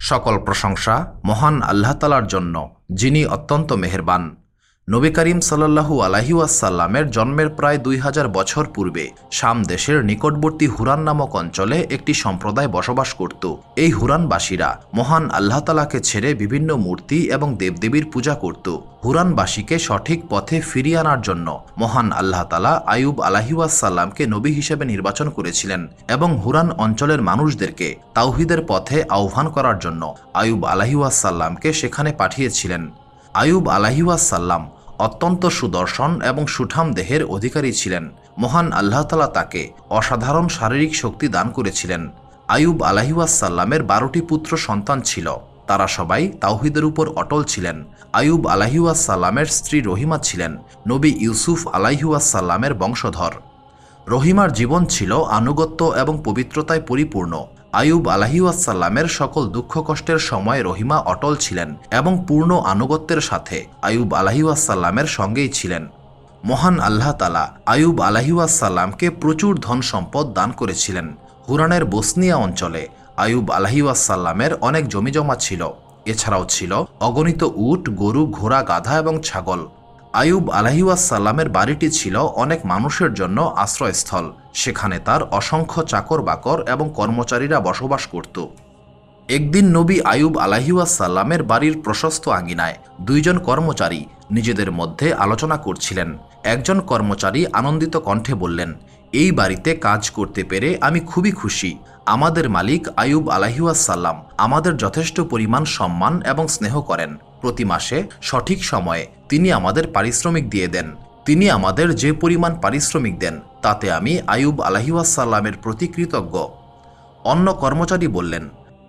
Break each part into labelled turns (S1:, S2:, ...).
S1: সকল প্রশংসা মহান আল্লাহতালার জন্য যিনি অত্যন্ত মেহেরবান। নবী করিম সাল্লাহু আলাহিউসাল্লামের জন্মের প্রায় দুই হাজার বছর পূর্বে শাম দেশের নিকটবর্তী হুরান নামক অঞ্চলে একটি সম্প্রদায় বসবাস করত। এই হুরানবাসীরা মহান আল্লাহ তালাকে ছেড়ে বিভিন্ন মূর্তি এবং দেবদেবীর পূজা করত। হুরানবাসীকে সঠিক পথে ফিরিয়ে আনার জন্য মহান আল্লাহ তালা আয়ুব আলাহিউসাল্লামকে নবী হিসেবে নির্বাচন করেছিলেন এবং হুরান অঞ্চলের মানুষদেরকে তাওহিদের পথে আহ্বান করার জন্য আয়ুব আলাহিউসাল্লামকে সেখানে পাঠিয়েছিলেন। আয়ুব আলাহিউসাল্লাম অত্যন্ত সুদর্শন এবং সুঠাম দেহের অধিকারী ছিলেন। মহান আল্লাহ তালা তাকে অসাধারণ শারীরিক শক্তি দান করেছিলেন। আয়ুব আলাহিউসাল্লামের বারোটি পুত্র সন্তান ছিল। তারা সবাই তাওহিদের উপর অটল ছিলেন। আয়ুব আলাহিউসাল্লামের স্ত্রী রহিমা ছিলেন। নবী ইউসুফ আলাহিউসাল্লামের বংশধর। রহিমার জীবন ছিল আনুগত্য এবং পবিত্রতায় পরিপূর্ণ। আয়ুব আলাহিউসাল্লামের সকল দুঃখ কষ্টের সময় রহিমা অটল ছিলেন এবং পূর্ণ আনুগত্যের সাথে আয়ুব আলাহিউসাল্লামের সঙ্গেই ছিলেন। মহান আল্লাহ তালা আয়ুব আলাহিউসাল্লামকে প্রচুর ধন সম্পদ দান করেছিলেন। হুরানের বসনিয়া অঞ্চলে আয়ুব আলাহিউসাল্লামের অনেক জমিজমা ছিল। এছাড়াও ছিল অগণিত উট, গরু, ঘোড়া, গাধা এবং ছাগল। আয়ুব আলাহিউসাল্লামের বাড়িটি ছিল অনেক মানুষের জন্য আশ্রয়স্থল। সেখানে তার অসংখ্য চাকর বাকর এবং কর্মচারীরা বসবাস করত। একদিন নবী আয়ুব আলাহিউসাল্লামের বাড়ির প্রশস্ত আঙ্গিনায় দুইজন কর্মচারী নিজেদের মধ্যে আলোচনা করছিলেন। একজন কর্মচারী আনন্দিত কণ্ঠে বললেন, এই বাড়িতে কাজ করতে পেরে আমি খুবই খুশি। আমাদের মালিক আয়ুব আলাহিউসাল্লাম আমাদের যথেষ্ট পরিমাণ সম্মান এবং স্নেহ করেন। প্রতি মাসে সঠিক সময়ে তিনি আমাদের পারিশ্রমিক দিয়ে দেন। তিনি আমাদের যে পরিমাণ পারিশ্রমিক দেন, তাতে আমি আয়ুব আলাহিউসাল্লামের প্রতি কৃতজ্ঞ। অন্য কর্মচারী বললেন,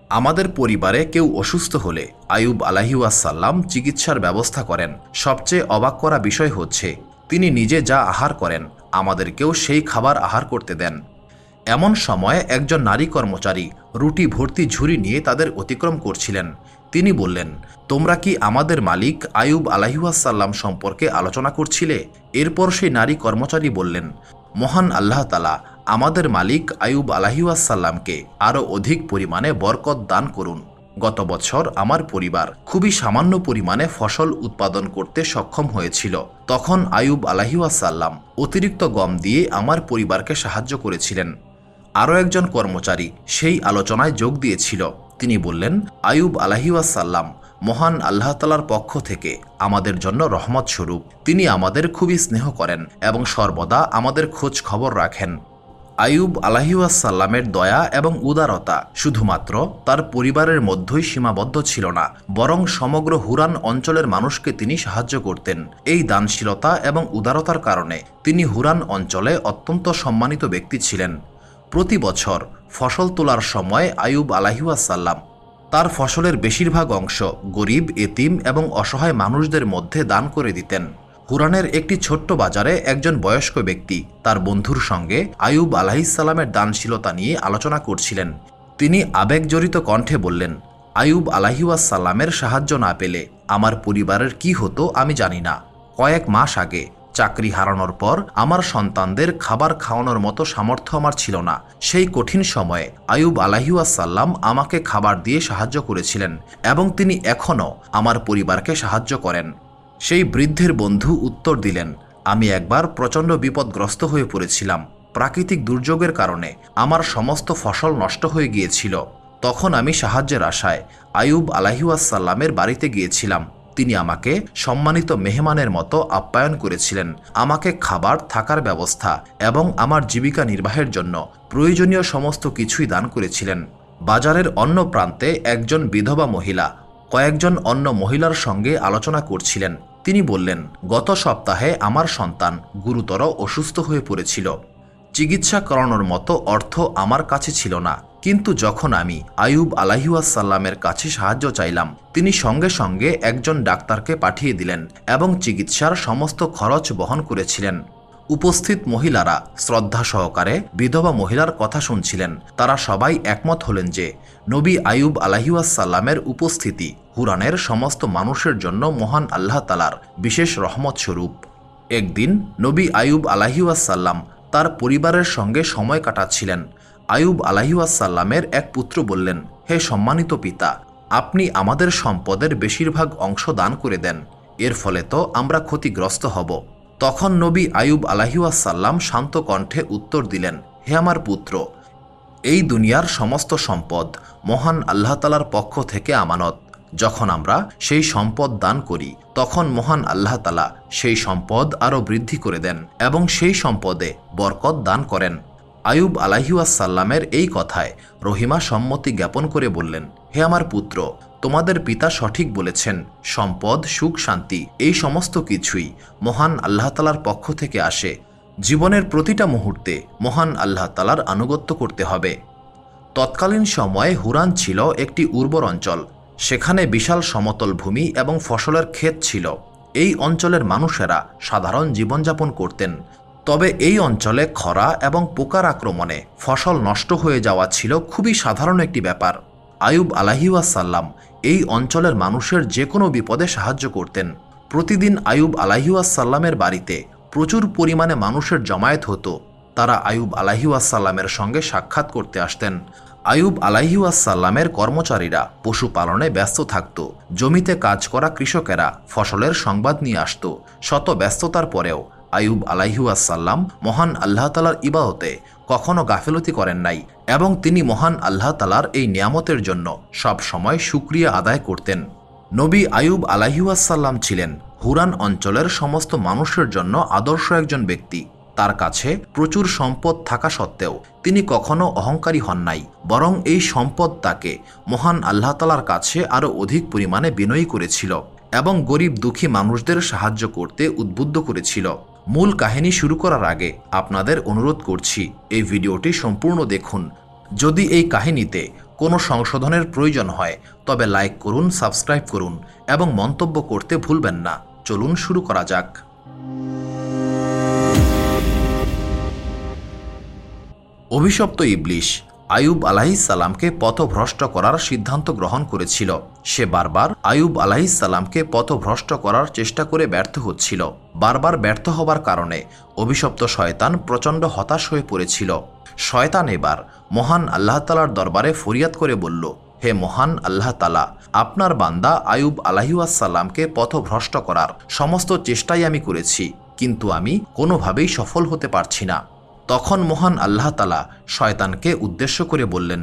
S1: আমাদের পরিবারে কেউ অসুস্থ হলে আয়ুব আলাহিউসাল্লাম চিকিৎসার ব্যবস্থা করেন। সবচেয়ে অবাক করা বিষয় হচ্ছে, তিনি নিজে যা আহার করেন, আমাদেরকেও সেই খাবার আহার করতে দেন। এমন সময়ে একজন নারী কর্মচারী রুটি ভর্তি ঝুড়ি নিয়ে তাদের অতিক্রম করছিলেন। তিনি বললেন, তোমরা কি আমাদের মালিক আয়ুব আলাহিউসাল্লাম সম্পর্কে আলোচনা করছিলে? এরপর সেই নারী কর্মচারী বললেন, মহান আল্লাহ তালা আমাদের মালিক আয়ুব আলাহিউসাল্লামকে আরও অধিক পরিমাণে বরকত দান করুন। গত বছর আমার পরিবার খুবই সামান্য পরিমাণে ফসল উৎপাদন করতে সক্ষম হয়েছিল। তখন আয়ুব আলাহিউসাল্লাম অতিরিক্ত গম দিয়ে আমার পরিবারকে সাহায্য করেছিলেন। আরও একজন কর্মচারী সেই আলোচনায় যোগ দিয়েছিল। তিনি বললেন, আয়ুব আলাহিউসাল্লাম মহান আল্লাহ তালার পক্ষ থেকে আমাদের জন্য রহমত স্বরূপ। তিনি আমাদের খুবই স্নেহ করেন এবং সর্বদা আমাদের খোঁজ খবর রাখেন। আয়ুব আলাহিউসাল্লামের দয়া এবং উদারতা শুধুমাত্র তার পরিবারের মধ্যেই সীমাবদ্ধ ছিল না, বরং সমগ্র হুরান অঞ্চলের মানুষকে তিনি সাহায্য করতেন। এই দানশীলতা এবং উদারতার কারণে তিনি হুরান অঞ্চলে অত্যন্ত সম্মানিত ব্যক্তি ছিলেন। প্রতি বছর ফসল তোলার সময় আয়ুব আলাহিউসাল্লাম তার ফসলের বেশিরভাগ অংশ গরিব, এতিম এবং অসহায় মানুষদের মধ্যে দান করে দিতেন। হুরানের একটি ছোট্ট বাজারে একজন বয়স্ক ব্যক্তি তার বন্ধুর সঙ্গে আয়ুব আলাহিসাল্লামের দানশীলতা নিয়ে আলোচনা করছিলেন। তিনি আবেগজড়িত কণ্ঠে বললেন আয়ুব আলাহিউসাল্লামের সাহায্য না পেলে আমার পরিবারের কি হতো আমি জানি না। কয়েক মাস আগে চাকরি হারানোর পর আমার সন্তানদের খাবার খাওয়ানোর মতো সামর্থ্য আমার ছিল না। সেই কঠিন সময়ে আয়ুব আলাহিউসাল্লাম আমাকে খাবার দিয়ে সাহায্য করেছিলেন এবং তিনি এখনও আমার পরিবারকে সাহায্য করেন। সেই বৃদ্ধের বন্ধু উত্তর দিলেন, আমি একবার প্রচণ্ড বিপদগ্রস্ত হয়ে পড়েছিলাম। প্রাকৃতিক দুর্যোগের কারণে আমার সমস্ত ফসল নষ্ট হয়ে গিয়েছিল। তখন আমি সাহায্যের আশায় আয়ুব আলাহিউসাল্লামের বাড়িতে গিয়েছিলাম। তিনি আমাকে সম্মানিত মেহমানের মতো আপ্যায়ন করেছিলেন। আমাকে খাবার, থাকার ব্যবস্থা এবং আমার জীবিকা নির্বাহের জন্য প্রয়োজনীয় সমস্ত কিছুই দান করেছিলেন। বাজারের অন্য প্রান্তে একজন বিধবা মহিলা, কয়েকজন অন্য মহিলার সঙ্গে আলোচনা করছিলেন। তিনি বললেন, গত সপ্তাহে আমার সন্তান গুরুতর অসুস্থ হয়ে পড়েছিল। চিকিৎসা করানোর মতো অর্থ আমার কাছে ছিল না। কিন্তু যখন আমি আয়ুব আলাহিউসাল্লামের কাছে সাহায্য চাইলাম, তিনি সঙ্গে সঙ্গে একজন ডাক্তারকে পাঠিয়ে দিলেন এবং চিকিৎসার সমস্ত খরচ বহন করেছিলেন। উপস্থিত মহিলারা শ্রদ্ধা সহকারে বিধবা মহিলার কথা শুনছিলেন। তারা সবাই একমত হলেন যে, নবী আয়ুব আলাহিউসাল্লামের উপস্থিতি হুরানের সমস্ত মানুষের জন্য মহান আল্লাহ তালার বিশেষ রহমত স্বরূপ। একদিন নবী আয়ুব আলাহিউসাল্লাম তার পরিবারের সঙ্গে সময় কাটাচ্ছিলেন। আয়ুব আলাহিউসাল্লামের এক পুত্র বললেন, হে সম্মানিত পিতা, আপনি আমাদের সম্পদের বেশিরভাগ অংশ দান করে দেন। এর ফলে তো আমরা ক্ষতিগ্রস্ত হব। তখন নবী আয়ুব আলাহিউসাল্লাম শান্ত কণ্ঠে উত্তর দিলেন, হে আমার পুত্র, এই দুনিয়ার সমস্ত সম্পদ মহান আল্লাহতালার পক্ষ থেকে আমানত। যখন আমরা সেই সম্পদ দান করি, তখন মহান আল্লাহ তালা সেই সম্পদ আরও বৃদ্ধি করে দেন এবং সেই সম্পদে বরকত দান করেন। আয়ুব আলাহিউসাল্লামের এই কথায় রহিমা সম্মতি জ্ঞাপন করে বললেন, হে আমার পুত্র, তোমাদের পিতা সঠিক বলেছেন, সম্পদ, সুখ, শান্তি, এই সমস্ত কিছুই মহান আল্লাহ তালার পক্ষ থেকে আসে। জীবনের প্রতিটা মুহূর্তে মহান আল্লাহ তালার আনুগত্য করতে হবে। তৎকালীন সময়ে হুরান ছিল একটি উর্বর অঞ্চল সেখানে বিশাল সমতল ভূমি এবং ফসলের ক্ষেত ছিল। এই অঞ্চলের মানুষেরা সাধারণ জীবনযাপন করতেন। তবে এই অঞ্চলে খরা এবং পোকার আক্রমণে ফসল নষ্ট হয়ে যাওয়া ছিল খুবই সাধারণ একটি ব্যাপার। আয়ুব আলাহিউসাল্লাম এই অঞ্চলের মানুষের যে কোনো বিপদে সাহায্য করতেন। প্রতিদিন আয়ুব আলাহিউসাল্লামের বাড়িতে প্রচুর পরিমাণে মানুষের জমায়েত হতো। তারা আয়ুব আলাহিউসাল্লামের সঙ্গে সাক্ষাৎ করতে আসতেন। আয়ুব আলাহিউসাল্লামের কর্মচারীরা পশুপালনে ব্যস্ত থাকত। জমিতে কাজ করা কৃষকেরা ফসলের সংবাদ নিয়ে আসত। শত ব্যস্ততার পরেও আয়ুব আলাইহুয়াসাল্লাম মহান আল্লাহ তালার ইবাহতে কখনো গাফিলতি করেন নাই এবং তিনি মহান আল্লাহ তালার এই নিয়ামতের জন্য সব সময় সুক্রিয়া আদায় করতেন। নবী আয়ুব আলাইহুয়াসাল্লাম ছিলেন হুরান অঞ্চলের সমস্ত মানুষের জন্য আদর্শ একজন ব্যক্তি। তার কাছে প্রচুর সম্পদ থাকা সত্ত্বেও তিনি কখনো অহংকারী হন নাই, বরং এই সম্পদ তাকে মহান আল্লাহ তালার কাছে আরও অধিক পরিমাণে বিনয়ী করেছিল এবং গরিব দুঃখী মানুষদের সাহায্য করতে উদ্বুদ্ধ করেছিল। মূল কাহিনী শুরু করার আগে আপনাদের অনুরোধ করছি, এই ভিডিওটি সম্পূর্ণ দেখুন। যদি এই কাহিনীতে কোনো সংশোধনের প্রয়োজন হয়, তবে লাইক করুন, সাবস্ক্রাইব করুন এবং মন্তব্য করতে ভুলবেন না। চলুন শুরু করা যাক। অভিশপ্ত ইবলিশ আয়ুব আলাহিসাল্লামকে পথভ্রষ্ট করার সিদ্ধান্ত গ্রহণ করেছিল। সে বারবার আয়ুব আলাহিসাল্লামকে পথভ্রষ্ট করার চেষ্টা করে ব্যর্থ হচ্ছিল। বারবার ব্যর্থ হবার কারণে অভিশপ্ত শয়তান প্রচণ্ড হতাশ হয়ে পড়েছিল। শয়তান এবার মহান আল্লাহ তালার দরবারে ফরিয়াদ করে বলল, হে মহান আল্লাহ তালা আপনার বান্দা আয়ুব আলাহিউসাল্লামকে পথভ্রষ্ট করার সমস্ত চেষ্টাই আমি করেছি, কিন্তু আমি কোনোভাবেই সফল হতে পারছি না। তখন মহান আল্লাহ তালা শয়তানকে উদ্দেশ্য করে বললেন,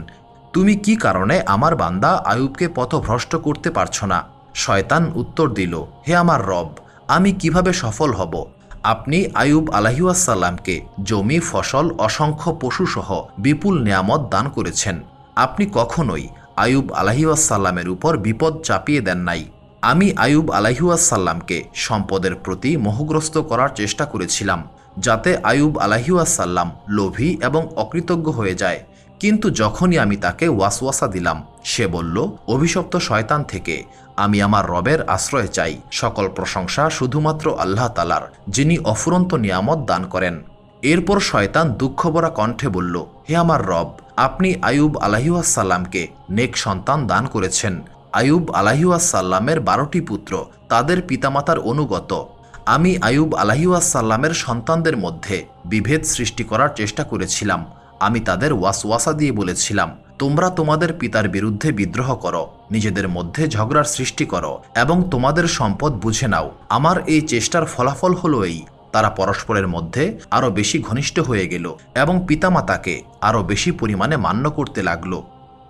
S1: তুমি কি কারণে আমার বান্দা আয়ুবকে পথভ্রষ্ট করতে পারছ না? শয়তান উত্তর দিল, হে আমার রব, আমি কীভাবে সফল হব? আপনি আয়ুব আলাহিউসাল্লামকে জমি, ফসল, অসংখ্য পশুসহ বিপুল নিয়ামত দান করেছেন। আপনি কখনোই আয়ুব আলাহিউসাল্লামের উপর বিপদ চাপিয়ে দেন নাই। আমি আয়ুব আলাহিউসাল্লামকে সম্পদের প্রতি মোহগ্রস্ত করার চেষ্টা করেছিলাম। যাতে আয়ুব আলাহিউসাল্লাম লোভী এবং অকৃতজ্ঞ হয়ে যায়। কিন্তু যখনই আমি তাকে ওয়াসওয়াসা দিলাম, সে বলল, অভিশপ্ত শয়তান থেকে আমি আমার রবের আশ্রয় চাই। সকল প্রশংসা শুধুমাত্র আল্লাহ তালার যিনি অফুরন্ত নিয়ামত দান করেন। এরপর শয়তান দুঃখভরা কণ্ঠে বলল, হে আমার রব, আপনি আয়ুব আলাহিউসাল্লামকে নেক সন্তান দান করেছেন। আয়ুব আলাহিউসাল্লামের বারোটি পুত্র, তাদের পিতামাতার অনুগত আমি আয়ুব আলাহিউসাল্লামের সন্তানদের মধ্যে বিভেদ সৃষ্টি করার চেষ্টা করেছিলাম। আমি তাদের ওয়াসওয়াসা দিয়ে বলেছিলাম, তোমরা তোমাদের পিতার বিরুদ্ধে বিদ্রোহ করো, নিজেদের মধ্যে ঝগড়ার সৃষ্টি করো এবং তোমাদের সম্পদ বুঝে নাও। আমার এই চেষ্টার ফলাফল হলো এই, তারা পরস্পরের মধ্যে আরও বেশি ঘনিষ্ঠ হয়ে গেল এবং পিতামাতাকে আরও বেশি পরিমাণে মান্য করতে লাগল।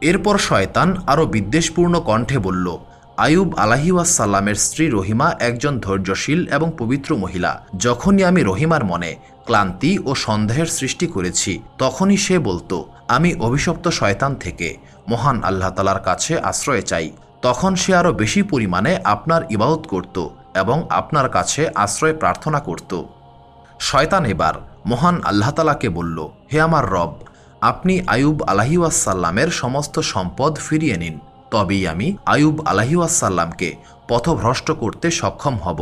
S1: এরপর শয়তান আরও বিদ্বেষপূর্ণ কণ্ঠে বলল আয়ুব আলাহিউসাল্লামের স্ত্রী রহিমা একজন ধৈর্যশীল এবং পবিত্র মহিলা। যখনই আমি রহিমার মনে ক্লান্তি ও সন্দেহের সৃষ্টি করেছি, তখনই সে বলতো, আমি অভিশপ্ত শয়তান থেকে মহান আল্লাহ তালার কাছে আশ্রয় চাই। তখন সে আরও বেশি পরিমাণে আপনার ইবাদত করত এবং আপনার কাছে আশ্রয় প্রার্থনা করত। শয়তান এবার মহান আল্লাহ তালাকে বলল, হে আমার রব, আপনি আয়ুব আলাহিউসাল্লামের সমস্ত সম্পদ ফিরিয়ে নিন। তবেই আমি আয়ুব আলাহিউসাল্লামকে পথভ্রষ্ট করতে সক্ষম হব।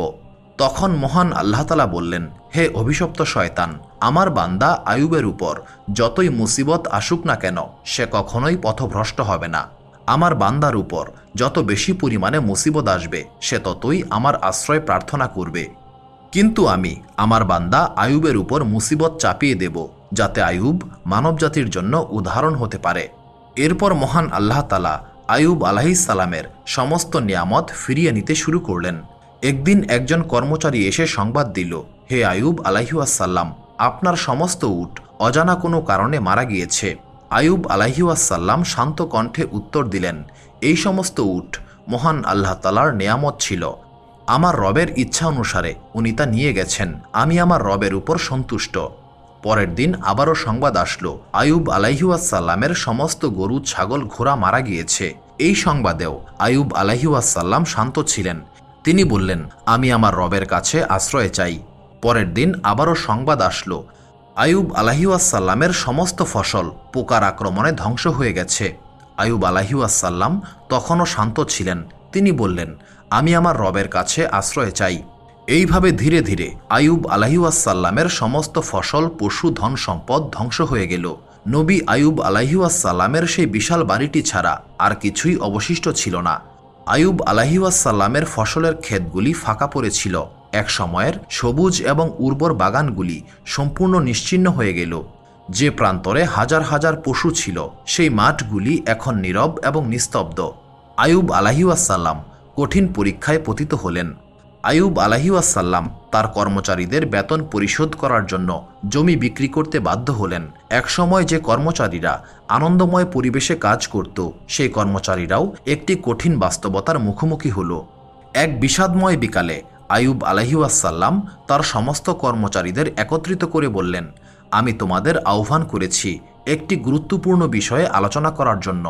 S1: তখন মহান আল্লাহতালা বললেন, হে অভিশপ্ত শয়তান, আমার বান্দা আয়ুবের উপর যতই মুসিবত আসুক না কেন, সে কখনোই পথভ্রষ্ট হবে না। আমার বান্দার উপর যত বেশি পরিমাণে মুসিবত আসবে, সে ততই আমার আশ্রয় প্রার্থনা করবে। কিন্তু আমি আমার বান্দা আয়ুবের উপর মুসিবত চাপিয়ে দেব, যাতে আয়ুব মানবজাতির জন্য উদাহরণ হতে পারে। এরপর মহান আল্লাহ তালা আয়ুব সালামের সমস্ত নিয়ামত ফিরিয়ে নিতে শুরু করলেন। একদিন একজন কর্মচারী এসে সংবাদ দিল, হে আয়ুব আলাহিউসাল্লাম আপনার সমস্ত উট অজানা কোনো কারণে মারা গিয়েছে। আয়ুব আলাহিউসাল্লাম শান্ত কণ্ঠে উত্তর দিলেন, এই সমস্ত উট মহান আল্লাহ তালার নেয়ামত ছিল। আমার রবের ইচ্ছা অনুসারে উনি তা নিয়ে গেছেন। আমি আমার রবের উপর সন্তুষ্ট। পরের দিন আবারও সংবাদ আসলো। আয়ুব আলাইহুয়াসাল্লামের সমস্ত গরু, ছাগল, ঘোড়া মারা গিয়েছে। এই সংবাদেও আয়ুব আলাইহুয়াসাল্লাম শান্ত ছিলেন। তিনি বললেন, আমি আমার রবের কাছে আশ্রয় চাই। পরের দিন আবারও সংবাদ আসলো। আয়ুব আলাহিউসাল্লামের সমস্ত ফসল পোকার আক্রমণে ধ্বংস হয়ে গেছে। আয়ুব আলাহিউসাল্লাম তখনও শান্ত ছিলেন। তিনি বললেন, আমি আমার রবের কাছে আশ্রয় চাই। এইভাবে ধীরে ধীরে আয়ুব আলাহিউসাল্লামের সমস্ত ফসল, পশু, ধন সম্পদ ধ্বংস হয়ে গেল। নবী আয়ুব আলাহিউসাল্লামের সেই বিশাল বাড়িটি ছাড়া আর কিছুই অবশিষ্ট ছিল না। আয়ুব আলাহিউসাল্লামের ফসলের ক্ষেতগুলি ফাঁকা পড়েছিল। এক সময়ের সবুজ এবং উর্বর বাগানগুলি সম্পূর্ণ নিশ্চিন্ন হয়ে গেল। যে প্রান্তরে হাজার হাজার পশু ছিল, সেই মাঠগুলি এখন নীরব এবং নিস্তব্ধ। আয়ুব আলাহিউসাল্লাম কঠিন পরীক্ষায় পতিত হলেন। আয়ুব আলাহিউসাল্লাম তার কর্মচারীদের বেতন পরিশোধ করার জন্য জমি বিক্রি করতে বাধ্য হলেন। একসময় যে কর্মচারীরা আনন্দময় পরিবেশে কাজ করত, সেই কর্মচারীরাও একটি কঠিন বাস্তবতার মুখোমুখি হল। এক বিষাদময় বিকালে আয়ুব আলাহিউসাল্লাম তার সমস্ত কর্মচারীদের একত্রিত করে বললেন, আমি তোমাদের আহ্বান করেছি একটি গুরুত্বপূর্ণ বিষয়ে আলোচনা করার জন্য।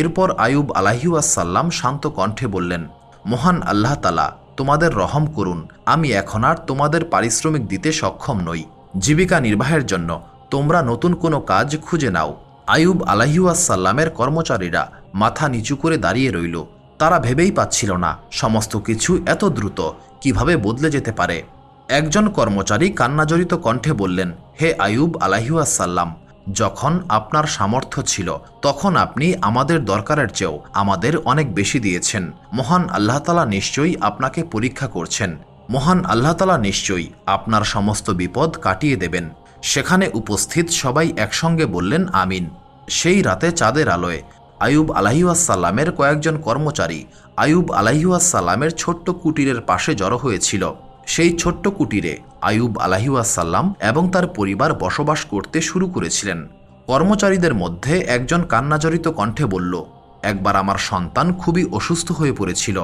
S1: এরপর আয়ুব আলাহিউসাল্লাম শান্ত কণ্ঠে বললেন, মহান আল্লাহ তালা তোমাদের রহম করুন। আমি এখন আর তোমাদের পারিশ্রমিক দিতে সক্ষম নই। জীবিকা নির্বাহের জন্য তোমরা নতুন কোনো কাজ খুঁজে নাও। আয়ুব আলাহিউসাল্লামের কর্মচারীরা মাথা নিচু করে দাঁড়িয়ে রইল। তারা ভেবেই পাচ্ছিল না, সমস্ত কিছু এত দ্রুত কীভাবে বদলে যেতে পারে। একজন কর্মচারী কান্নাজড়িত কণ্ঠে বললেন, হে আয়ুব আলাহিউসাল্লাম যখন আপনার সামর্থ্য ছিল, তখন আপনি আমাদের দরকারের চেয়েও আমাদের অনেক বেশি দিয়েছেন। মহান আল্লাহ তালা নিশ্চয়ই আপনাকে পরীক্ষা করছেন। মহান আল্লাহ তালা নিশ্চয়ই আপনার সমস্ত বিপদ কাটিয়ে দেবেন। সেখানে উপস্থিত সবাই একসঙ্গে বললেন, আমিন। সেই রাতে চাঁদের আলোয় আয়ুব আলাহিউসাল্লামের কয়েকজন কর্মচারী আয়ুব আলাহিউসাল্লামের ছোট্ট কুটিরের পাশে জড়ো হয়েছিল। সেই ছোট্ট কুটিরে আয়ুব আলাহিউসাল্লাম এবং তার পরিবার বসবাস করতে শুরু করেছিলেন। কর্মচারীদের মধ্যে একজন কান্নাজড়িত কণ্ঠে বলল, একবার আমার সন্তান খুবই অসুস্থ হয়ে পড়েছিল।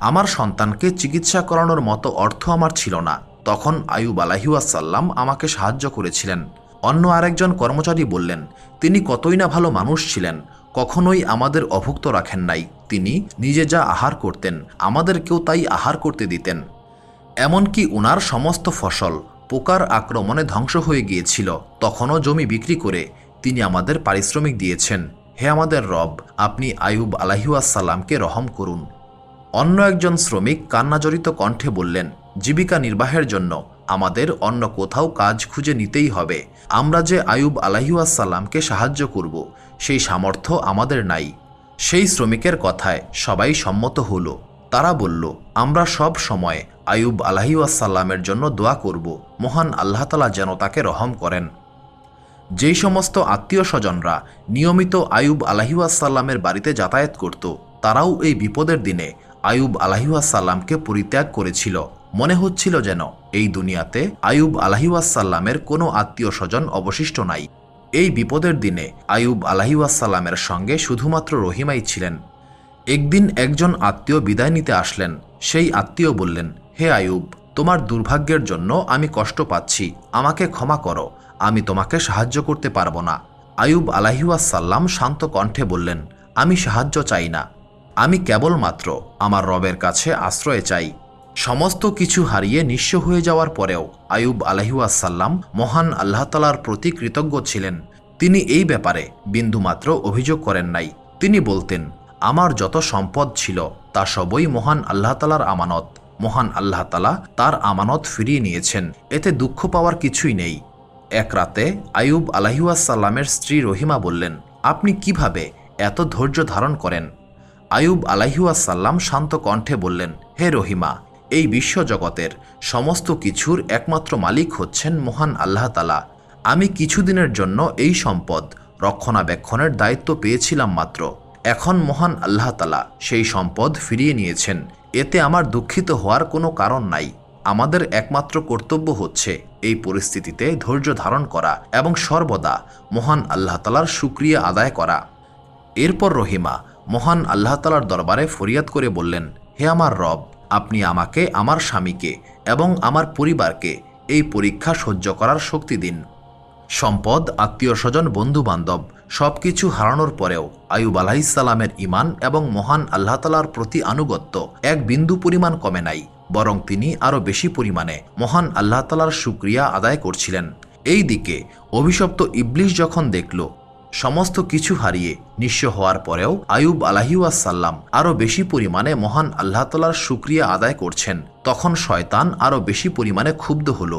S1: আমার সন্তানকে চিকিৎসা করানোর মতো অর্থ আমার ছিল না। তখন আয়ুব আলাহিউসাল্লাম আমাকে সাহায্য করেছিলেন। অন্য আরেকজন কর্মচারী বললেন, তিনি কতই না ভালো মানুষ ছিলেন, কখনোই আমাদের অভুক্ত রাখেন নাই। তিনি নিজে যা আহার করতেন, আমাদেরকেও তাই আহার করতে দিতেন। এমনকি উনার সমস্ত ফসল পোকার আক্রমণে ধ্বংস হয়ে গিয়েছিল। তখনও জমি বিক্রি করে তিনি আমাদের পারিশ্রমিক দিয়েছেন। হে আমাদের রব, আপনি আয়ুব আলাহিউসাল্লামকে রহম করুন। অন্য একজন শ্রমিক কান্নাজড়িত কণ্ঠে বললেন, জীবিকা নির্বাহের জন্য আমাদের অন্য কোথাও কাজ খুঁজে নিতেই হবে। আমরা যে আয়ুব আলাহিউসাল্লামকে সাহায্য করব, সেই সামর্থ্য আমাদের নাই। সেই শ্রমিকের কথায় সবাই সম্মত হল। তারা বলল, আমরা সব সময় আয়ুব আলাহিউসাল্লামের জন্য দোয়া করব। মহান আল্লাহ তালা যেন তাকে রহম করেন। যেই সমস্ত আত্মীয় স্বজনরা নিয়মিত আয়ুব আলাহিউসাল্লামের বাড়িতে যাতায়াত করত, তারাও এই বিপদের দিনে আয়ুব আলাহিউসাল্লামকে পরিত্যাগ করেছিল। মনে হচ্ছিল যেন এই দুনিয়াতে আয়ুব আলাহিউসাল্লামের কোনো আত্মীয় স্বজন অবশিষ্ট নাই। এই বিপদের দিনে আয়ুব আলাহিউসাল্লামের সঙ্গে শুধুমাত্র রহিমাই ছিলেন। একদিন একজন আত্মীয় বিদায় নিতে আসলেন। সেই আত্মীয় বললেন হে আয়ুব, তোমার দুর্ভাগ্যের জন্য আমি কষ্ট পাচ্ছি। আমাকে ক্ষমা করো। আমি তোমাকে সাহায্য করতে পারব না। আয়ুব আলাহিউসাল্লাম শান্ত কণ্ঠে বললেন, আমি সাহায্য চাই না। আমি কেবলমাত্র আমার রবের কাছে আশ্রয় চাই। সমস্ত কিছু হারিয়ে নিঃস্ব হয়ে যাওয়ার পরেও আয়ুব আলহিউসাল্লাম মহান আল্লাহ তালার প্রতি কৃতজ্ঞ ছিলেন। তিনি এই ব্যাপারে বিন্দুমাত্র অভিযোগ করেন নাই। তিনি বলতেন, আমার যত সম্পদ ছিল, তা সবই মহান আল্লাহতালার আমানত। মহান আল্লাহ তালা তার আমানত ফিরিয়ে নিয়েছেন। এতে দুঃখ পাওয়ার কিছুই নেই। এক রাতে আয়ুব আলাহিউসাল্লামের স্ত্রী রহিমা বললেন, আপনি কীভাবে এত ধৈর্য ধারণ করেন? আয়ুব আলাহিউসাল্লাম শান্ত কণ্ঠে বললেন, হে রহিমা, এই বিশ্বজগতের সমস্ত কিছুর একমাত্র মালিক হচ্ছেন মহান আল্লাহ তালা। আমি কিছুদিনের জন্য এই সম্পদ রক্ষণাবেক্ষণের দায়িত্ব পেয়েছিলাম মাত্র। এখন মহান আল্লাহ তালা সেই সম্পদ ফিরিয়ে নিয়েছেন। এতে আমার দুঃখিত হওয়ার কোনো কারণ নাই। আমাদের একমাত্র কর্তব্য হচ্ছে এই পরিস্থিতিতে ধৈর্য ধারণ করা এবং সর্বদা মহান আল্লাহ তালার সুক্রিয়া আদায় করা। এরপর রহিমা মহান আল্লাহ তালার দরবারে ফরিয়াদ করে বললেন, হে আমার রব, আপনি আমাকে, আমার স্বামীকে এবং আমার পরিবারকে এই পরীক্ষা সহ্য করার শক্তি দিন। সম্পদ, আত্মীয় স্বজন বন্ধু বান্ধব সব কিছু হারানোর পরেও আয়ুব আলাহিসাল্লামের ইমান এবং মহান আল্লাহ তালার প্রতি আনুগত্য এক বিন্দু পরিমাণ কমে নাই, বরং তিনি আরও বেশি পরিমাণে মহান আল্লাহ তালার সুক্রিয়া আদায় করছিলেন। এই দিকে অভিশপ্ত ইবলিশ যখন দেখল, সমস্ত কিছু হারিয়ে নিঃস্ব হওয়ার পরেও আয়ুব আলাহিউসাল্লাম আরও বেশি পরিমাণে মহান আল্লাহ তালার সুক্রিয়া আদায় করছেন, তখন শয়তান আরও বেশি পরিমাণে ক্ষুব্ধ হল।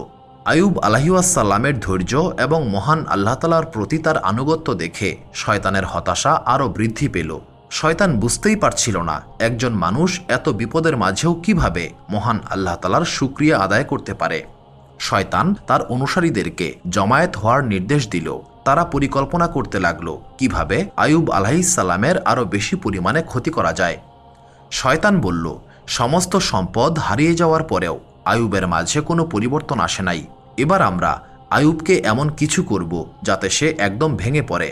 S1: আয়ুব আলাহিউসাল্লামের ধৈর্য এবং মহান আল্লাহ তালার প্রতি তার আনুগত্য দেখে শয়তানের হতাশা আরও বৃদ্ধি পেল। শয়তান বুঝতেই পারছিল না, একজন মানুষ এত বিপদের মাঝেও কীভাবে মহান আল্লাহ তালার সুক্রিয়া আদায় করতে পারে। শয়তান তার অনুসারীদেরকে জমায়েত হওয়ার নির্দেশ দিল। তারা পরিকল্পনা করতে লাগল, কীভাবে আয়ুব আলাহিসাল্লামের আরও বেশি পরিমাণে ক্ষতি করা যায়। শয়তান বলল, সমস্ত সম্পদ হারিয়ে যাওয়ার পরেও আয়ুবের মাঝে কোনো পরিবর্তন আসে নাই। এবার আমরা আয়ুবকে এমন কিছু করব যাতে সে একদম ভেঙে পড়ে।